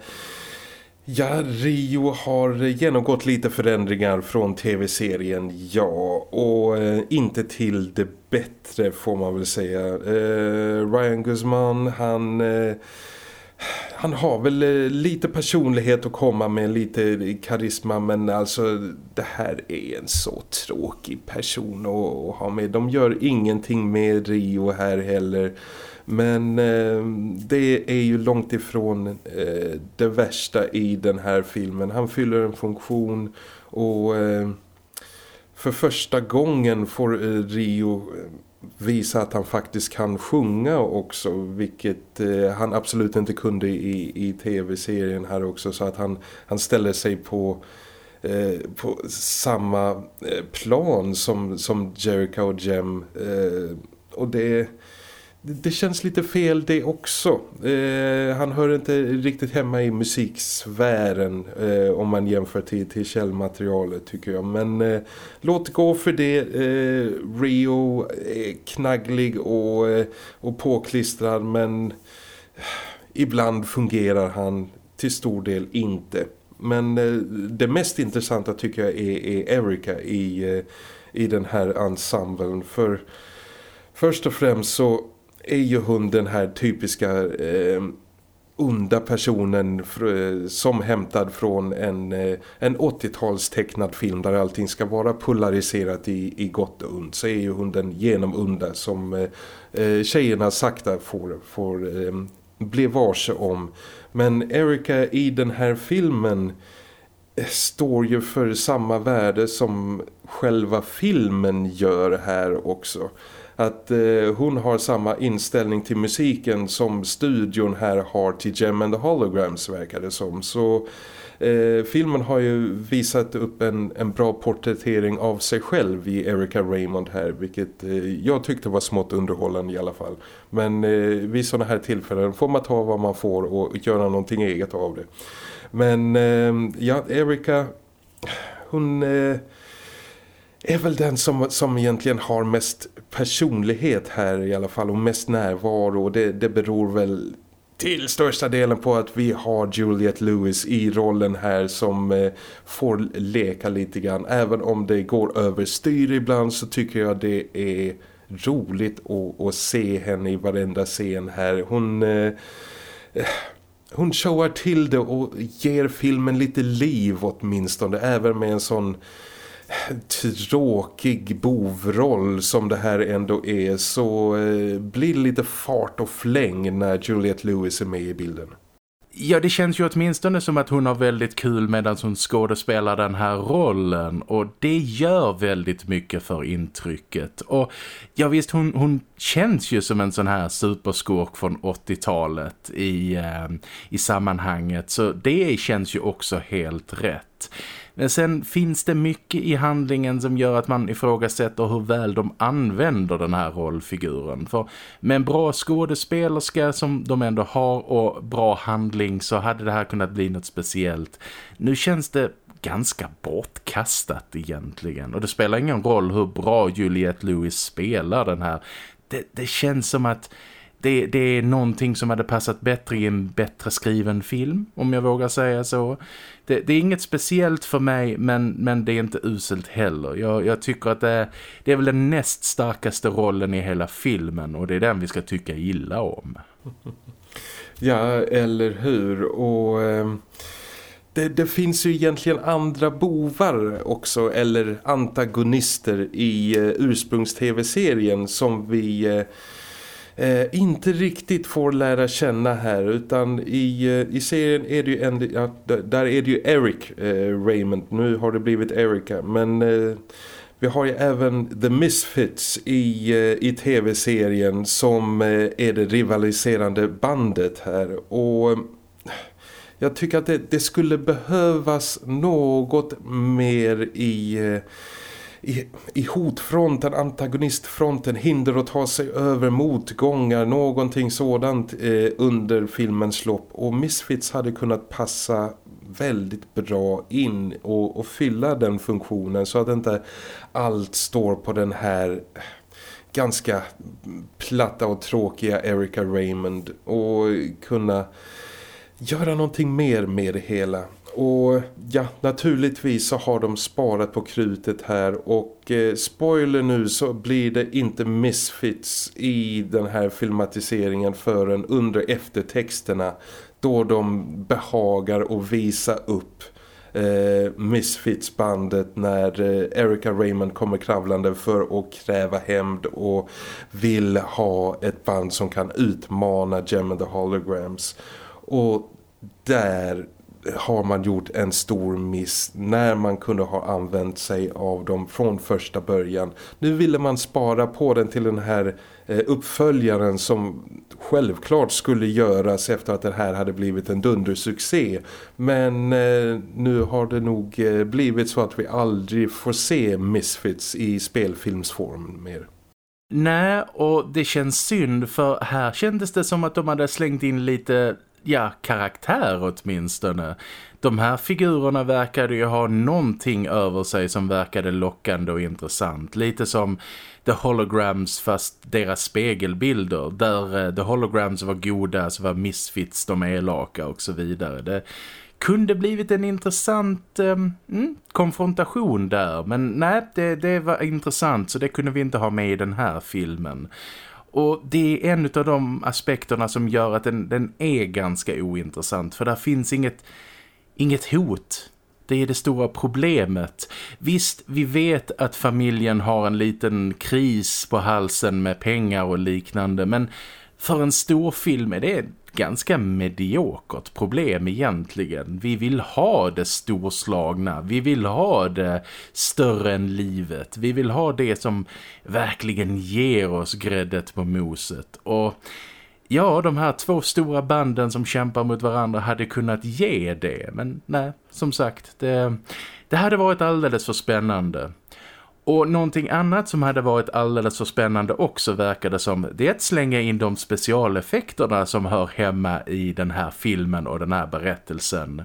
ja, Rio har genomgått lite förändringar från tv-serien, ja. Och eh, inte till det bättre får man väl säga. Eh, Ryan Guzman, han... Eh, han har väl eh, lite personlighet att komma med, lite karisma men alltså det här är en så tråkig person att ha med. De gör ingenting med Rio här heller. Men eh, det är ju långt ifrån eh, det värsta i den här filmen. Han fyller en funktion och eh, för första gången får eh, Rio eh, visa att han faktiskt kan sjunga också vilket eh, han absolut inte kunde i, i tv-serien här också. Så att han, han ställer sig på eh, på samma eh, plan som, som Jericho och Jem eh, och det det känns lite fel det också. Eh, han hör inte riktigt hemma i musiksfären eh, om man jämför till, till källmaterialet tycker jag. Men eh, låt gå för det. Eh, Rio är knagglig och, eh, och påklistrad men eh, ibland fungerar han till stor del inte. Men eh, det mest intressanta tycker jag är, är Erika i, eh, i den här ensemblen. För först och främst så är ju hon den här typiska eh, onda personen som hämtad från en, eh, en 80-talstecknad film där allting ska vara polariserat i, i gott och ont så är ju hon den genomunda som eh, eh tjejerna sakta får, får eh, bli varse om. Men Erika i den här filmen eh, står ju för samma värde som själva filmen gör här också att eh, hon har samma inställning till musiken som studion här har till Gem and the Holograms verkar det som. Så eh, filmen har ju visat upp en, en bra porträttering av sig själv i Erika Raymond här vilket eh, jag tyckte var smått underhållande i alla fall. Men eh, vid sådana här tillfällen får man ta vad man får och göra någonting eget av det. Men eh, ja, Erika hon eh, är väl den som, som egentligen har mest personlighet här i alla fall och mest närvaro och det, det beror väl till största delen på att vi har Juliette Lewis i rollen här som eh, får leka lite grann. Även om det går överstyr ibland så tycker jag det är roligt att, att se henne i varenda scen här. Hon... Eh, eh hon showar till det och ger filmen lite liv åtminstone även med en sån tråkig bovroll som det här ändå är så eh, blir det lite fart och fläng när Juliette Lewis är med i bilden. Ja, det känns ju åtminstone som att hon har väldigt kul medan hon skådespelar den här rollen och det gör väldigt mycket för intrycket. Och ja visst, hon, hon känns ju som en sån här superskurk från 80-talet i, eh, i sammanhanget så det känns ju också helt rätt. Men sen finns det mycket i handlingen som gör att man ifrågasätter hur väl de använder den här rollfiguren. För med en bra skådespelerska som de ändå har och bra handling så hade det här kunnat bli något speciellt. Nu känns det ganska bortkastat egentligen. Och det spelar ingen roll hur bra Juliette Lewis spelar den här. Det, det känns som att det, det, är någonting som hade passat bättre i en bättre skriven film, om jag vågar säga så. Det, det är inget speciellt för mig, men, men det är inte uselt heller. Jag, jag tycker att det, det, är väl den näst starkaste rollen i hela filmen och det är den vi ska tycka illa om. *laughs* Ja, eller hur? Och... Eh... Det, det, finns ju egentligen andra bovar också eller antagonister i eh, ursprungs-tv-serien som vi eh, eh, inte riktigt får lära känna här utan i, eh, i serien är det ju en, ja, där är det ju Eric eh, Raymond, nu har det blivit Erika men eh, vi har ju även The Misfits i, eh, i tv-serien som eh, är det rivaliserande bandet här. Och eh, jag tycker att det, det skulle behövas något mer i eh, i, i hotfronten, antagonistfronten, hinder att ta sig över motgångar, någonting sådant eh, under filmens lopp. Och Misfits hade kunnat passa väldigt bra in och, och fylla den funktionen så att inte allt står på den här ganska platta och tråkiga Erica Raymond och kunna göra någonting mer med det hela. Och ja, naturligtvis så har de sparat på krutet här och eh, spoiler nu så blir det inte Misfits i den här filmatiseringen förrän under eftertexterna då de behagar att visa upp eh, Misfits-bandet när eh, Erica Raymond kommer kravlande för att kräva hämnd och vill ha ett band som kan utmana Gem and the Holograms. Och där har man gjort en stor miss när man kunde ha använt sig av dem från första början. Nu ville man spara på den till den här eh, uppföljaren som självklart skulle göras efter att det här hade blivit en dundersuccé. Men eh, nu har det nog eh, blivit så att vi aldrig får se Misfits i spelfilmsform mer. Nej, och det känns synd för här kändes det som att de hade slängt in lite ja, karaktär åtminstone. De här figurerna verkade ju ha någonting över sig som verkade lockande och intressant. Lite som The Holograms fast deras spegelbilder. Där eh, The Holograms var goda så var Misfits de elaka och så vidare. Det kunde blivit en intressant eh, mm, konfrontation där. Men nej, det, det var intressant så det kunde vi inte ha med i den här filmen. Och det är en av de aspekterna som gör att den, den är ganska ointressant. För där finns inget, inget hot. Det är det stora problemet. Visst, vi vet att familjen har en liten kris på halsen med pengar och liknande. Men för en stor film är det ganska mediokert problem egentligen. Vi vill ha det storslagna, vi vill ha det större än livet. Vi vill ha det som verkligen ger oss gräddet på moset. Och ja, de här två stora banden som kämpar mot varandra hade kunnat ge det. Men nej, som sagt, det, det hade varit alldeles för spännande. Och någonting annat som hade varit alldeles så spännande också verkade som det är att slänga in de specialeffekterna som hör hemma i den här filmen och den här berättelsen.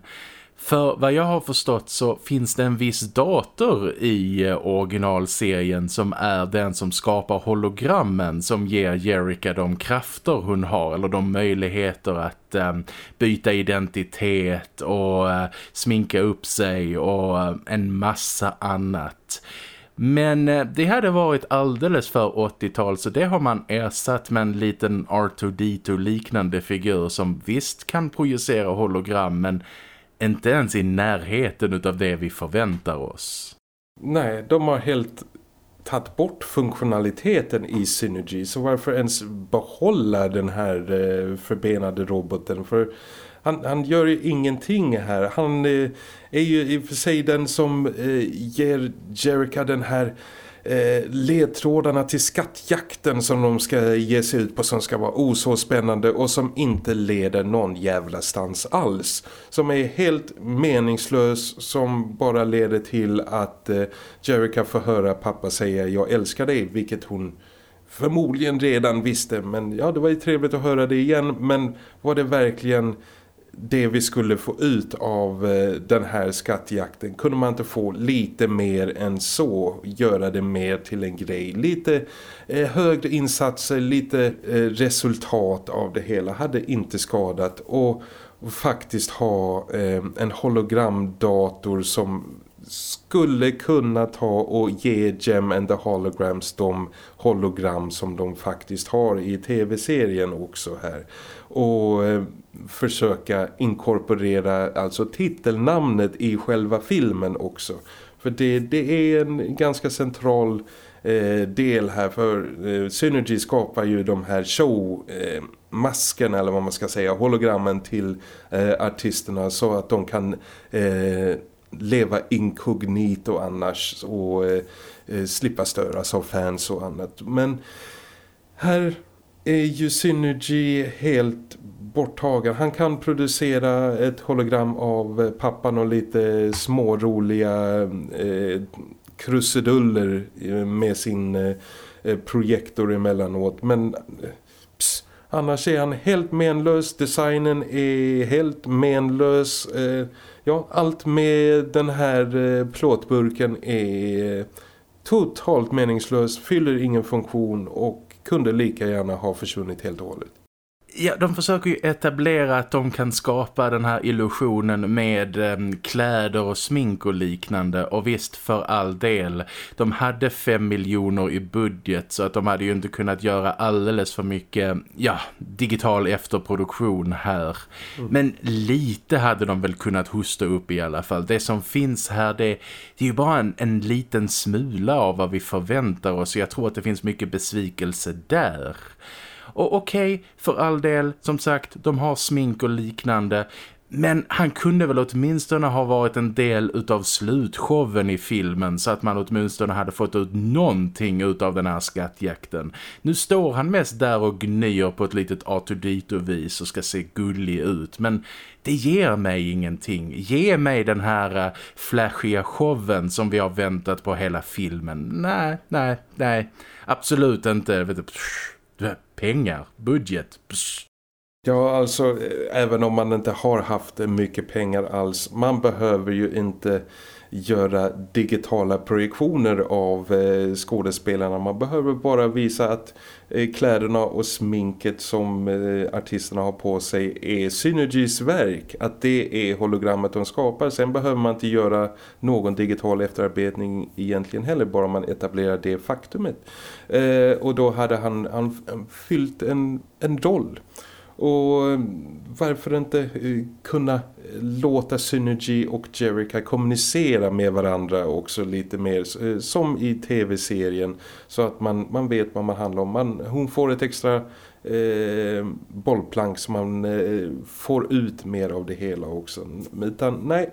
För vad jag har förstått så finns det en viss dator i eh, originalserien som är den som skapar hologrammen som ger Jerica de krafter hon har eller de möjligheter att eh, byta identitet och eh, sminka upp sig och eh, en massa annat. Men eh, det hade varit alldeles för 80-tal så det har man ersatt med en liten R2-D2-liknande figur som visst kan projicera hologram men inte ens i närheten av det vi förväntar oss. Nej, de har helt tagit bort funktionaliteten i Synergy så varför ens behålla den här eh, förbenade roboten för han, han gör ju ingenting här. Han eh, är ju i och för sig den som eh, ger Jerica den här eh, ledtrådarna till skattjakten som de ska ge sig ut på som ska vara oså spännande och som inte leder någon jävla stans alls. Som är helt meningslös som bara leder till att eh, Jerica får höra pappa säga jag älskar dig vilket hon förmodligen redan visste men ja det var ju trevligt att höra det igen men var det verkligen det vi skulle få ut av eh, den här skattjakten kunde man inte få lite mer än så göra det mer till en grej lite eh, högre insatser lite eh, resultat av det hela hade inte skadat och, och faktiskt ha eh, en hologramdator som skulle kunna ta och ge Gem and the Holograms de hologram som de faktiskt har i tv-serien också här. Och eh, försöka inkorporera alltså titelnamnet i själva filmen också. För det, det är en ganska central eh, del här för eh, Synergy skapar ju de här show eh, maskerna eller vad man ska säga, hologrammen till eh, artisterna så att de kan eh, leva inkognito annars och eh, eh slippa störas av fans och annat. Men här är ju Synergy helt borttagen. Han kan producera ett hologram av eh, pappan och lite småroliga eh, krusiduller eh, med sin eh, eh, projektor emellanåt. Men pss, annars är han helt menlös. Designen är helt menlös. Eh, ja, allt med den här eh, plåtburken är totalt meningslös, fyller ingen funktion och kunde lika gärna ha försvunnit helt och hållet. Ja, de försöker ju etablera att de kan skapa den här illusionen med eh, kläder och smink och liknande. Och visst, för all del. De hade fem miljoner i budget så att de hade ju inte kunnat göra alldeles för mycket, ja, digital efterproduktion här. Mm. Men lite hade de väl kunnat hosta upp i alla fall. Det som finns här, det, det är ju bara en, en liten smula av vad vi förväntar oss. Jag tror att det finns mycket besvikelse där. Och okej, okay, för all del, som sagt, de har smink och liknande. Men han kunde väl åtminstone ha varit en del utav slutshowen i filmen så att man åtminstone hade fått ut någonting utav den här skattjakten. Nu står han mest där och gnyr på ett litet Artudito-vis och ska se gullig ut. Men det ger mig ingenting. Ge mig den här eh, flashiga showen som vi har väntat på hela filmen. Nej, nej, nej. Absolut inte. Vet du, pengar, budget. Psh. Ja, alltså eh, även om man inte har haft mycket pengar alls, man behöver ju inte göra digitala projektioner av eh, skådespelarna. Man behöver bara visa att Eh, kläderna och sminket som eh, artisterna har på sig är Synergys verk. Att det är hologrammet de skapar. Sen behöver man inte göra någon digital efterarbetning egentligen heller. Bara man etablerar det faktumet. Eh, och då hade han, han fyllt en, en roll. Och eh, varför inte eh, kunna eh, låta Synergy och Jerica kommunicera med varandra också lite mer som i tv-serien så att man, man vet vad man handlar om. Man, hon får ett extra eh, bollplank så man eh, får ut mer av det hela också. Utan nej,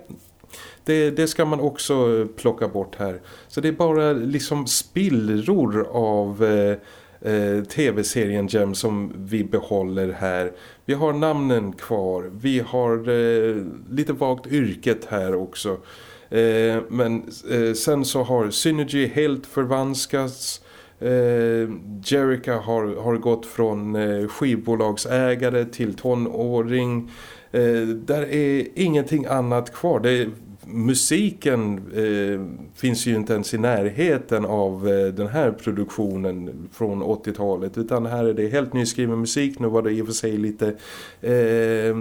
det, det, ska man också plocka bort här. Så det är bara liksom spillror av eh, eh, tv-serien Gem som vi behåller här. Vi har namnen kvar. Vi har eh, lite vagt yrket här också. Eh, men eh, sen så har Synergy helt förvanskats. Eh, Jerica har, har gått från eh, skivbolagsägare till tonåring. Eh, där är ingenting annat kvar. Det musiken eh, finns ju inte ens i närheten av eh, den här produktionen från 80-talet utan här är det helt nyskriven musik. Nu var det i och för sig lite eh,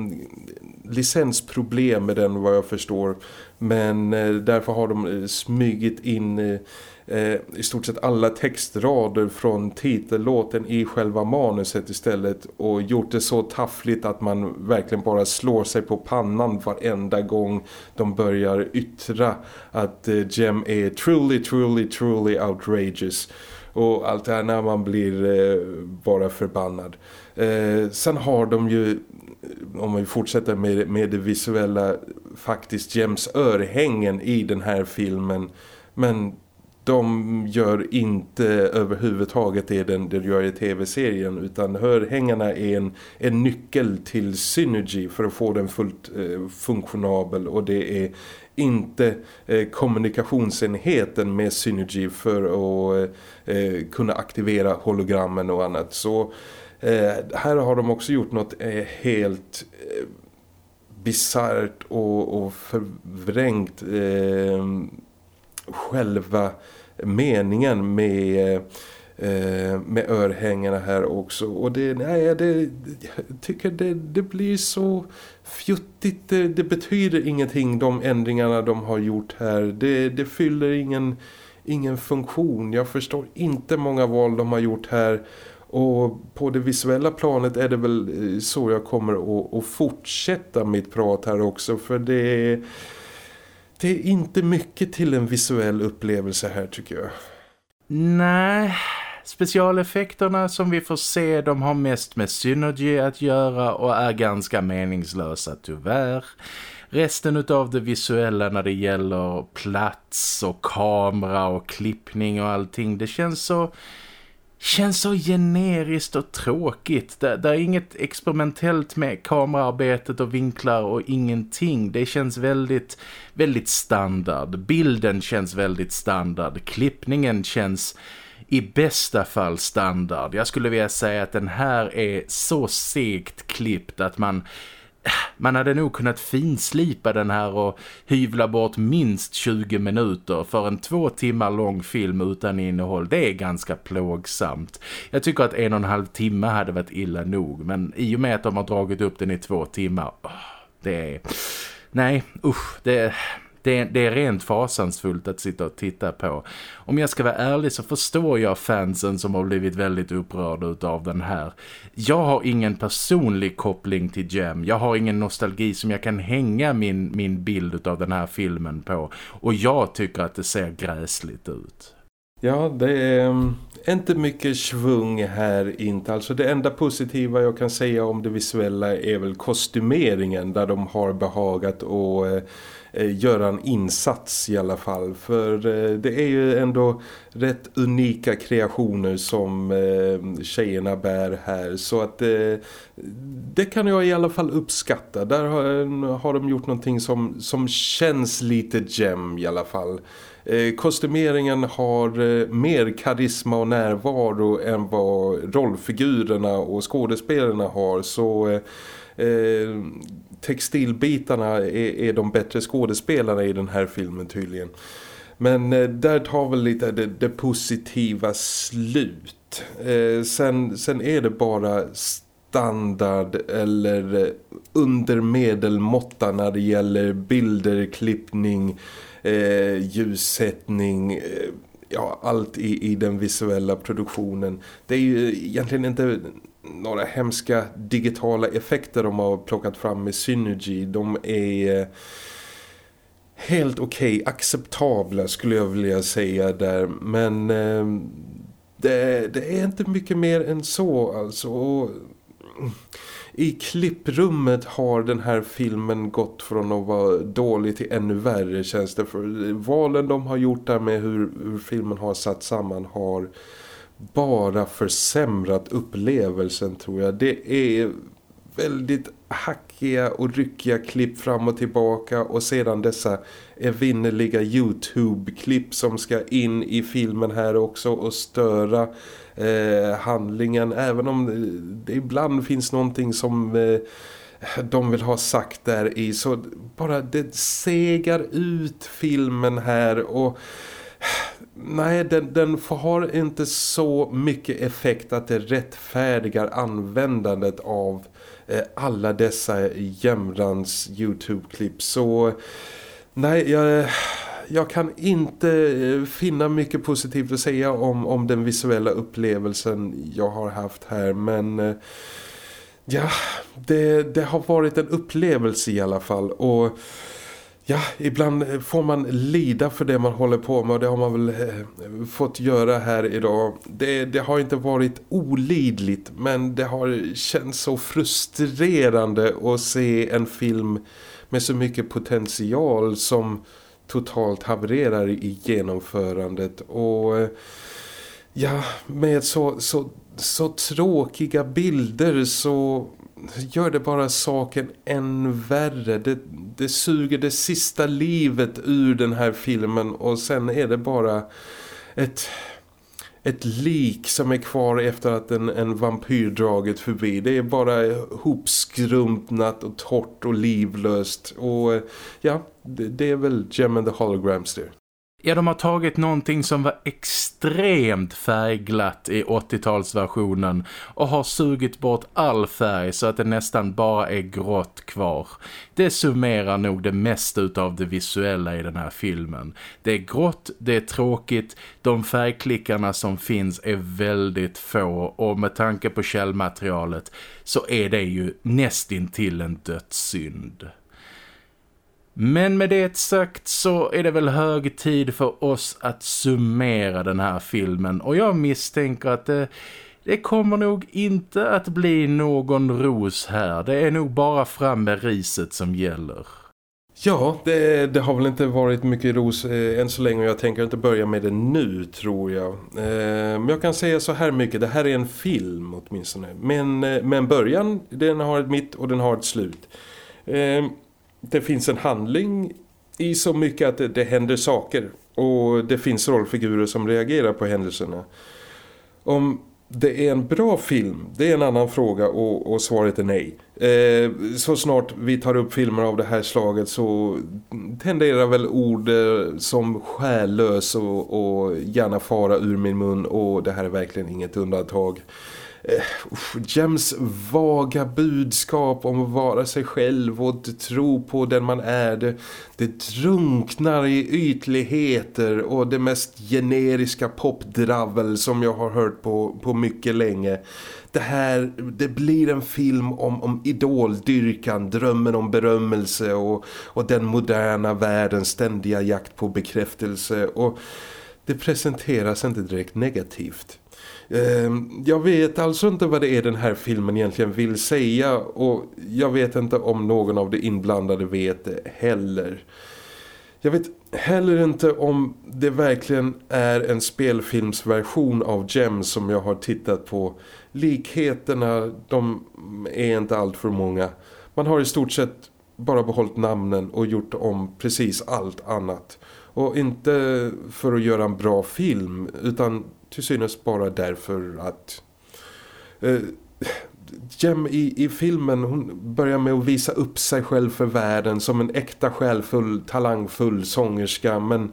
licensproblem med den vad jag förstår men eh, därför har de eh, smygit in eh, eh, i stort sett alla textrader från titellåten i själva manuset istället och gjort det så taffligt att man verkligen bara slår sig på pannan varenda gång de börjar yttra att eh, Jem är truly, truly, truly outrageous och allt det här när man blir eh, bara förbannad. Eh, sen har de ju om vi fortsätter med, med det visuella faktiskt Jems örhängen i den här filmen men de gör inte överhuvudtaget det den, den gör i tv-serien utan hörhängarna är en, en nyckel till Synergy för att få den fullt eh, funktionabel. Och det är inte eh, kommunikationsenheten med Synergy för att eh, eh kunna aktivera hologrammen och annat. Så eh, här har de också gjort något eh, helt eh, bizarrt och, och förvrängt eh, själva meningen med eh, med örhängena här också. Och det, nej, det jag tycker det, det blir så fjuttigt, det, det, betyder ingenting de ändringarna de har gjort här. Det, det fyller ingen, ingen funktion. Jag förstår inte många val de har gjort här. Och på det visuella planet är det väl eh, så jag kommer att, att fortsätta mitt prat här också. För det är det är inte mycket till en visuell upplevelse här tycker jag. Nej, specialeffekterna som vi får se de har mest med Synergy att göra och är ganska meningslösa tyvärr. Resten av det visuella när det gäller plats och kamera och klippning och allting det känns så känns så generiskt och tråkigt. Det, det är inget experimentellt med kamerarbetet och vinklar och ingenting. Det känns väldigt, väldigt standard. Bilden känns väldigt standard. Klippningen känns i bästa fall standard. Jag skulle vilja säga att den här är så segt klippt att man man hade nog kunnat finslipa den här och hyvla bort minst 20 minuter för en två timmar lång film utan innehåll. Det är ganska plågsamt. Jag tycker att en och en halv timme hade varit illa nog men i och med att de har dragit upp den i två timmar, det är... Nej, usch, det är det, det är rent fasansfullt att sitta och titta på. Om jag ska vara ärlig så förstår jag fansen som har blivit väldigt upprörda av den här. Jag har ingen personlig koppling till Gem. Jag har ingen nostalgi som jag kan hänga min, min bild av den här filmen på. Och jag tycker att det ser gräsligt ut. Ja, det är mm, inte mycket svung här inte. Alltså det enda positiva jag kan säga om det visuella är väl kostymeringen där de har behagat och eh, Eh, göra en insats i alla fall. För eh, det är ju ändå rätt unika kreationer som eh, tjejerna bär här. Så att eh, det kan jag i alla fall uppskatta. Där har, de gjort någonting som, som känns lite gem i alla fall. kostymeringen har mer karisma och närvaro än vad rollfigurerna och skådespelarna har. Så textilbitarna är, är de bättre skådespelarna i den här filmen tydligen. Men eh, där tar väl lite det, det positiva slut. Eh, sen, sen är det bara standard eller eh, undermedelmåtta när det gäller bilder, klippning, eh, ljussättning, eh, ja, allt i, i den visuella produktionen. Det är ju egentligen inte några hemska digitala effekter de har plockat fram med Synergy. De är eh, helt okej, okay, acceptabla skulle jag vilja säga där. Men eh, det, det, är inte mycket mer än så alltså. Och, mm, i klipprummet har den här filmen gått från att vara dålig till ännu värre känns det. För valen de har gjort där med hur, hur filmen har satt samman har bara försämrat upplevelsen tror jag. Det är väldigt hackiga och ryckiga klipp fram och tillbaka och sedan dessa evinnerliga Youtube-klipp som ska in i filmen här också och störa eh, handlingen även om det ibland finns någonting som eh, de vill ha sagt där i så bara det segar ut filmen här och Nej, den, den har inte så mycket effekt att det rättfärdigar användandet av eh, alla dessa jämrans Youtube-klipp. Så nej, jag, jag kan inte eh, finna mycket positivt att säga om, om den visuella upplevelsen jag har haft här. Men eh, ja, det, det har varit en upplevelse i alla fall och Ja, ibland eh, får man lida för det man håller på med och det har man väl eh, fått göra här idag. Det, det, har inte varit olidligt men det har känts så frustrerande att se en film med så mycket potential som totalt havererar i genomförandet och eh, ja, med så, så, så tråkiga bilder så gör det bara saken än värre. Det, det suger det sista livet ur den här filmen och sen är det bara ett, ett lik som är kvar efter att en, en vampyr dragit förbi. Det är bara hopskrumpnat och torrt och livlöst. Och ja, det, det är väl Gem and the Holograms det. Ja, de har tagit någonting som var extremt färgglatt i 80-talsversionen och har sugit bort all färg så att det nästan bara är grått kvar. Det summerar nog det mesta av det visuella i den här filmen. Det är grått, det är tråkigt, de färgklickarna som finns är väldigt få och med tanke på källmaterialet så är det ju nästintill en dödssynd. Men med det sagt så är det väl hög tid för oss att summera den här filmen och jag misstänker att det, det kommer nog inte att bli någon ros här. Det är nog bara fram med riset som gäller. Ja, det, det, har väl inte varit mycket ros eh, än så länge och jag tänker inte börja med det nu tror jag. Eh, men jag kan säga så här mycket, det här är en film åtminstone. Men, eh, men början, den har ett mitt och den har ett slut. Eh, det finns en handling i så mycket att det, det händer saker och det finns rollfigurer som reagerar på händelserna. Om det är en bra film, det är en annan fråga och, och svaret är nej. Eh, så snart vi tar upp filmer av det här slaget så tenderar väl ord eh, som själlös och, och gärna fara ur min mun och det här är verkligen inget undantag. Eh, James vaga budskap om att vara sig själv och tro på den man är det, det drunknar i ytligheter och det mest generiska popdravel som jag har hört på, på mycket länge det här det blir en film om, om idoldyrkan, drömmen om berömmelse och, och den moderna världens ständiga jakt på bekräftelse och det presenteras inte direkt negativt. Ehm, jag vet alltså inte vad det är den här filmen egentligen vill säga och jag vet inte om någon av de inblandade vet det heller. Jag vet heller inte om det verkligen är en spelfilmsversion av Gems som jag har tittat på. Likheterna, de är inte allt för många. Man har i stort sett bara behållit namnen och gjort om precis allt annat. Och inte för att göra en bra film utan till synes bara därför att eh, Jem i, i filmen hon börjar med att visa upp sig själv för världen som en äkta själfull, talangfull sångerska men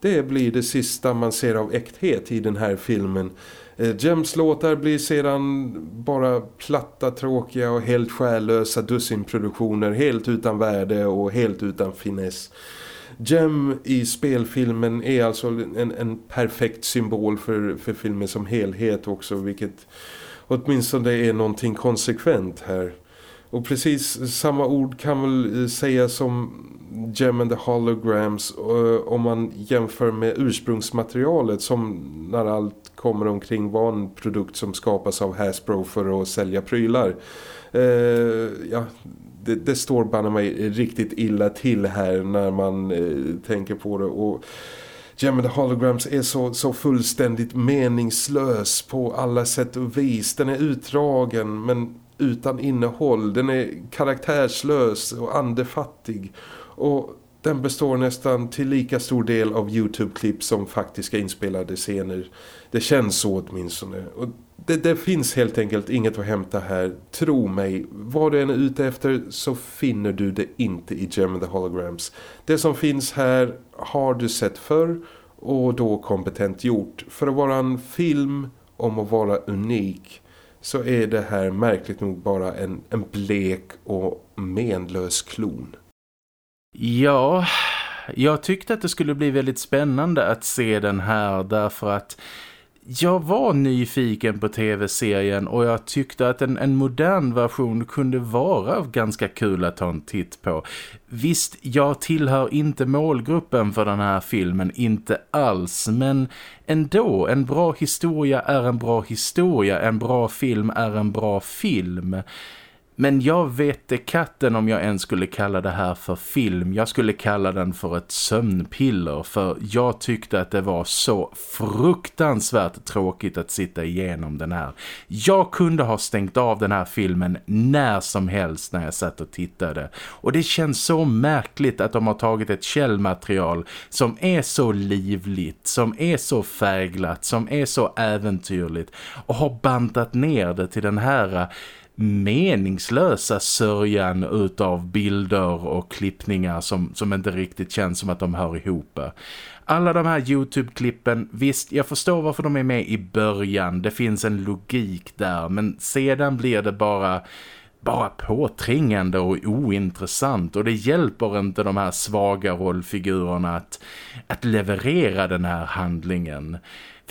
det blir det sista man ser av äkthet i den här filmen. Eh, Jems låtar blir sedan bara platta, tråkiga och helt själlösa dussinproduktioner helt utan värde och helt utan finess. GEM i spelfilmen är alltså en, en perfekt symbol för, för filmen som helhet också vilket åtminstone är någonting konsekvent här. Och precis samma ord kan väl eh, sägas som Gem and the Holograms eh, om man jämför med ursprungsmaterialet som när allt kommer omkring var en produkt som skapas av Hasbro för att sälja prylar. Uh, ja, det, det står bara mig riktigt illa till här när man eh, tänker på det och Gem and the Holograms är så, så fullständigt meningslös på alla sätt och vis. Den är utdragen men utan innehåll. Den är karaktärslös och andefattig. Och den består nästan till lika stor del av Youtube-klipp som faktiska inspelade scener. Det känns så åtminstone. Och det, det, finns helt enkelt inget att hämta här. Tro mig, vad du än är ute efter så finner du det inte i Gem the Holograms. Det som finns här har du sett förr och då kompetent gjort. För att vara en film om att vara unik så är det här märkligt nog bara en, en blek och menlös klon. Ja, jag tyckte att det skulle bli väldigt spännande att se den här därför att jag var nyfiken på tv-serien och jag tyckte att en, en, modern version kunde vara ganska kul att ta en titt på. Visst, jag tillhör inte målgruppen för den här filmen, inte alls, men ändå, en bra historia är en bra historia, en bra film är en bra film. Men jag vet katten om jag ens skulle kalla det här för film. Jag skulle kalla den för ett sömnpiller för jag tyckte att det var så fruktansvärt tråkigt att sitta igenom den här. Jag kunde ha stängt av den här filmen när som helst när jag satt och tittade. Och det känns så märkligt att de har tagit ett källmaterial som är så livligt, som är så färglat, som är så äventyrligt och har bantat ner det till den här meningslösa sörjan utav bilder och klippningar som, som inte riktigt känns som att de hör ihop. Alla de här Youtube-klippen, visst jag förstår varför de är med i början, det finns en logik där men sedan blir det bara bara påträngande och ointressant och det hjälper inte de här svaga rollfigurerna att, att leverera den här handlingen.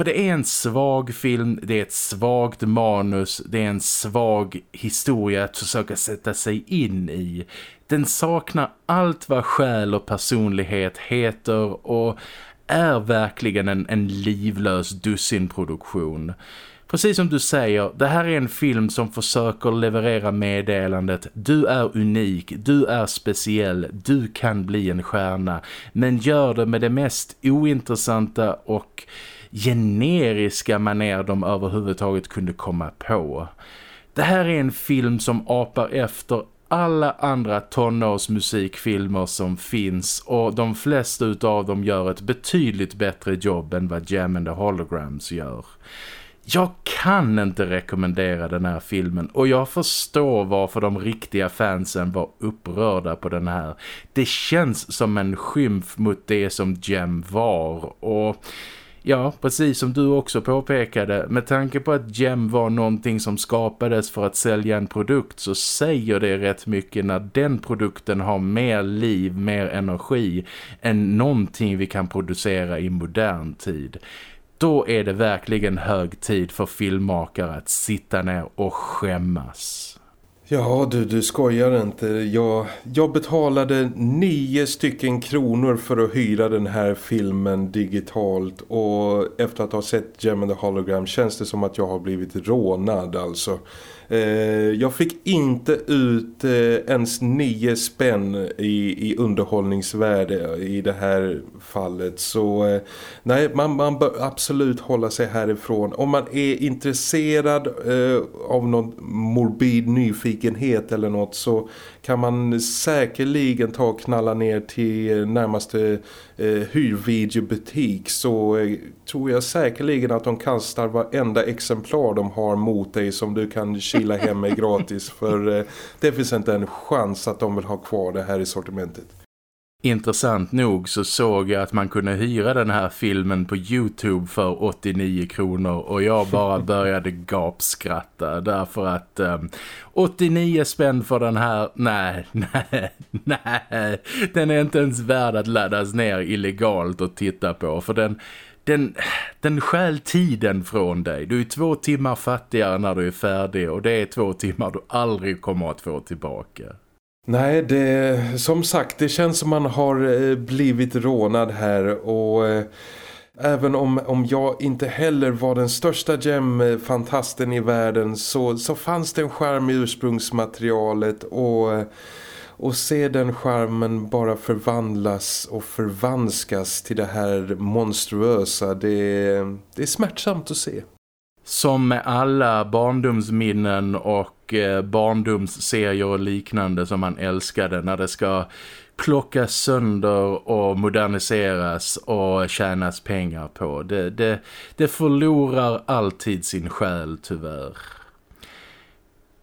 För det är en svag film, det är ett svagt manus, det är en svag historia att försöka sätta sig in i. Den saknar allt vad själ och personlighet heter och är verkligen en, en livlös dussinproduktion. Precis som du säger, det här är en film som försöker leverera meddelandet Du är unik, du är speciell, du kan bli en stjärna. Men gör det med det mest ointressanta och generiska maner de överhuvudtaget kunde komma på. Det här är en film som apar efter alla andra tonårsmusikfilmer som finns och de flesta utav dem gör ett betydligt bättre jobb än vad Jam and the Holograms gör. Jag kan inte rekommendera den här filmen och jag förstår varför de riktiga fansen var upprörda på den här. Det känns som en skymf mot det som Jem var och... Ja, precis som du också påpekade, med tanke på att Gem var någonting som skapades för att sälja en produkt så säger det rätt mycket när den produkten har mer liv, mer energi än någonting vi kan producera i modern tid. Då är det verkligen hög tid för filmmakare att sitta ner och skämmas. Ja du, du skojar inte. Jag, jag betalade nio stycken kronor för att hyra den här filmen digitalt och efter att ha sett Gem and the Hologram känns det som att jag har blivit rånad alltså. Eh, jag fick inte ut eh, ens nio spänn i, i underhållningsvärde i det här fallet. Så eh, nej, man, man bör absolut hålla sig härifrån. Om man är intresserad av någon morbid nyfikenhet eller något så kan man säkerligen ta och knalla ner till närmaste eh, hyrvideobutik så eh, tror jag säkerligen att de kastar varenda exemplar de har mot dig som du kan kila hem med gratis *laughs* för eh, det finns inte en chans att de vill ha kvar det här i sortimentet. Intressant nog så såg jag att man kunde hyra den här filmen på Youtube för 89 kronor och jag bara *laughs* började gapskratta därför att um, ehm, 89 spänn för den här, nej, *laughs* nej, nej, den är inte ens värd att laddas ner illegalt och titta på för den, den, den skäl tiden från dig. Du är två timmar fattigare när du är färdig och det är två timmar du aldrig kommer att få tillbaka. Nej, det, som sagt, det känns som man har eh, blivit rånad här och eh, även om, om jag inte heller var den största gem-fantasten i världen så, så fanns det en skärm i ursprungsmaterialet och, eh, och se den skärmen bara förvandlas och förvanskas till det här monstruösa, det, det är smärtsamt att se. Som med alla barndomsminnen och eh, barndomsserier och liknande som han älskade när det ska plockas sönder och moderniseras och tjänas pengar på. Det, det, det förlorar alltid sin själ tyvärr.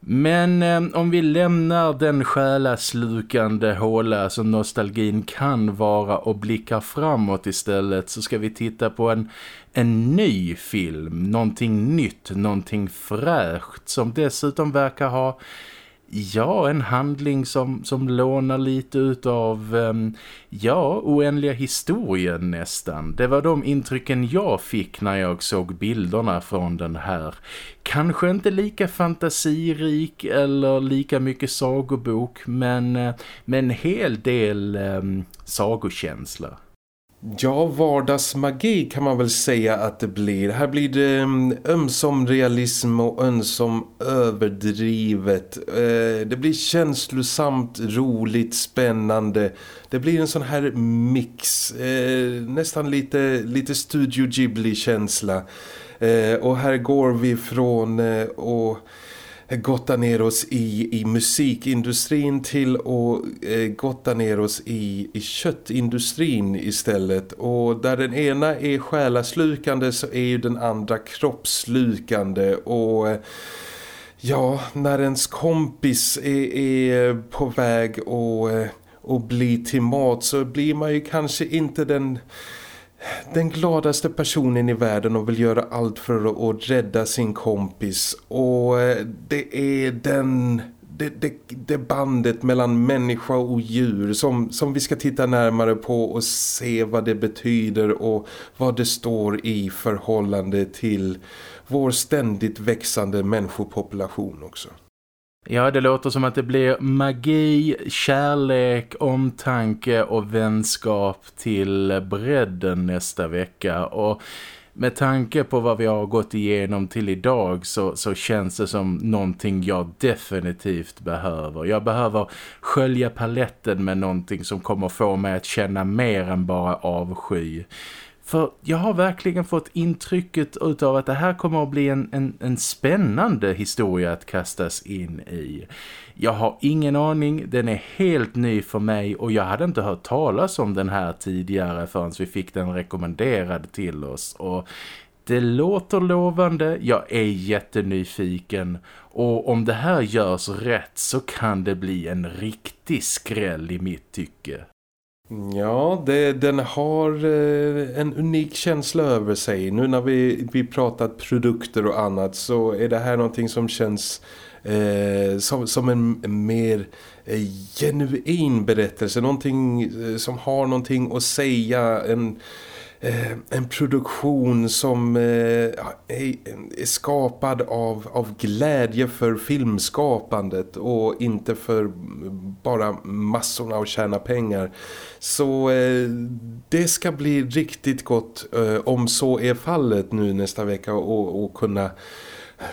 Men eh, om vi lämnar den själaslukande håla som nostalgin kan vara och blickar framåt istället så ska vi titta på en, en ny film, någonting nytt, någonting fräscht som dessutom verkar ha Ja, en handling som, som lånar lite utav, um, ja, oändliga historien nästan. Det var de intrycken jag fick när jag såg bilderna från den här. Kanske inte lika fantasirik eller lika mycket sagobok, men eh, med en hel del ehm, um, sagokänsla. Ja, vardagsmagi kan man väl säga att det blir. Här blir det mm, ömsom realism och ömsom överdrivet. Eh, det blir känslosamt, roligt, spännande. Det blir en sån här mix. Eh, nästan lite, lite Studio Ghibli-känsla. Eh, och här går vi från och gotta ner oss i, i musikindustrin till att eh, gotta ner oss i, i köttindustrin istället. Och där den ena är själaslukande så är ju den andra kroppslukande och... Eh, ja, när ens kompis är, är på väg att, eh, att bli till mat så blir man ju kanske inte den den gladaste personen i världen och vill göra allt för att rädda sin kompis. Och eh, det är den... Det, det, det, bandet mellan människa och djur som, som vi ska titta närmare på och se vad det betyder och vad det står i förhållande till vår ständigt växande människopopulation också. Ja, det låter som att det blir magi, kärlek, omtanke och vänskap till bredden nästa vecka. Och med tanke på vad vi har gått igenom till idag så, så känns det som någonting jag definitivt behöver. Jag behöver skölja paletten med någonting som kommer få mig att känna mer än bara avsky. För jag har verkligen fått intrycket utav att det här kommer att bli en, en, en spännande historia att kastas in i. Jag har ingen aning, den är helt ny för mig och jag hade inte hört talas om den här tidigare förrän vi fick den rekommenderad till oss. Och Det låter lovande, jag är jättenyfiken och om det här görs rätt så kan det bli en riktig skräll i mitt tycke. Ja, det, den har eh, en unik känsla över sig. Nu när vi, vi pratat produkter och annat så är det här någonting som känns eh, som, som en, mer eh, genuin berättelse. Någonting eh, som har någonting att säga, en Eh, en produktion som eh, är skapad av, av glädje för filmskapandet och inte för bara massorna att tjäna pengar. Så eh, det ska bli riktigt gott eh, om så är fallet nu nästa vecka och, och kunna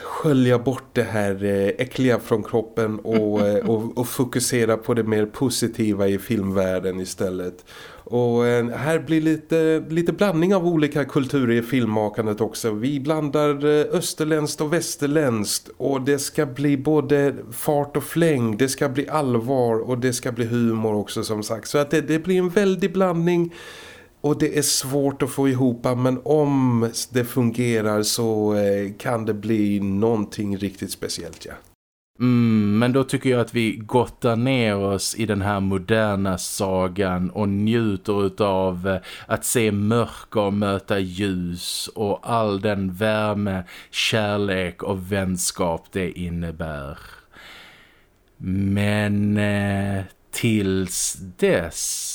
skölja bort det här äckliga från kroppen och, *laughs* och, och fokusera på det mer positiva i filmvärlden istället. Och eh, här blir lite, lite blandning av olika kulturer i filmmakandet också. Vi blandar eh, österländskt och västerländskt och det ska bli både fart och fläng, det ska bli allvar och det ska bli humor också som sagt. Så att det, det blir en väldig blandning och det är svårt att få ihop men om det fungerar så eh, kan det bli någonting riktigt speciellt, ja. Mm, men då tycker jag att vi gottar ner oss i den här moderna sagan och njuter av eh, att se mörker möta ljus och all den värme, kärlek och vänskap det innebär. Men eh, tills dess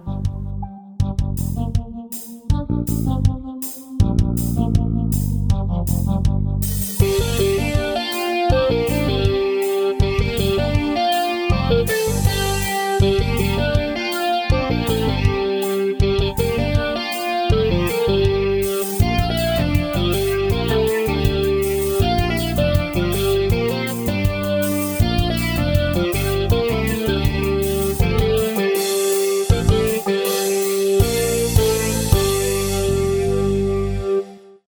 Thank you.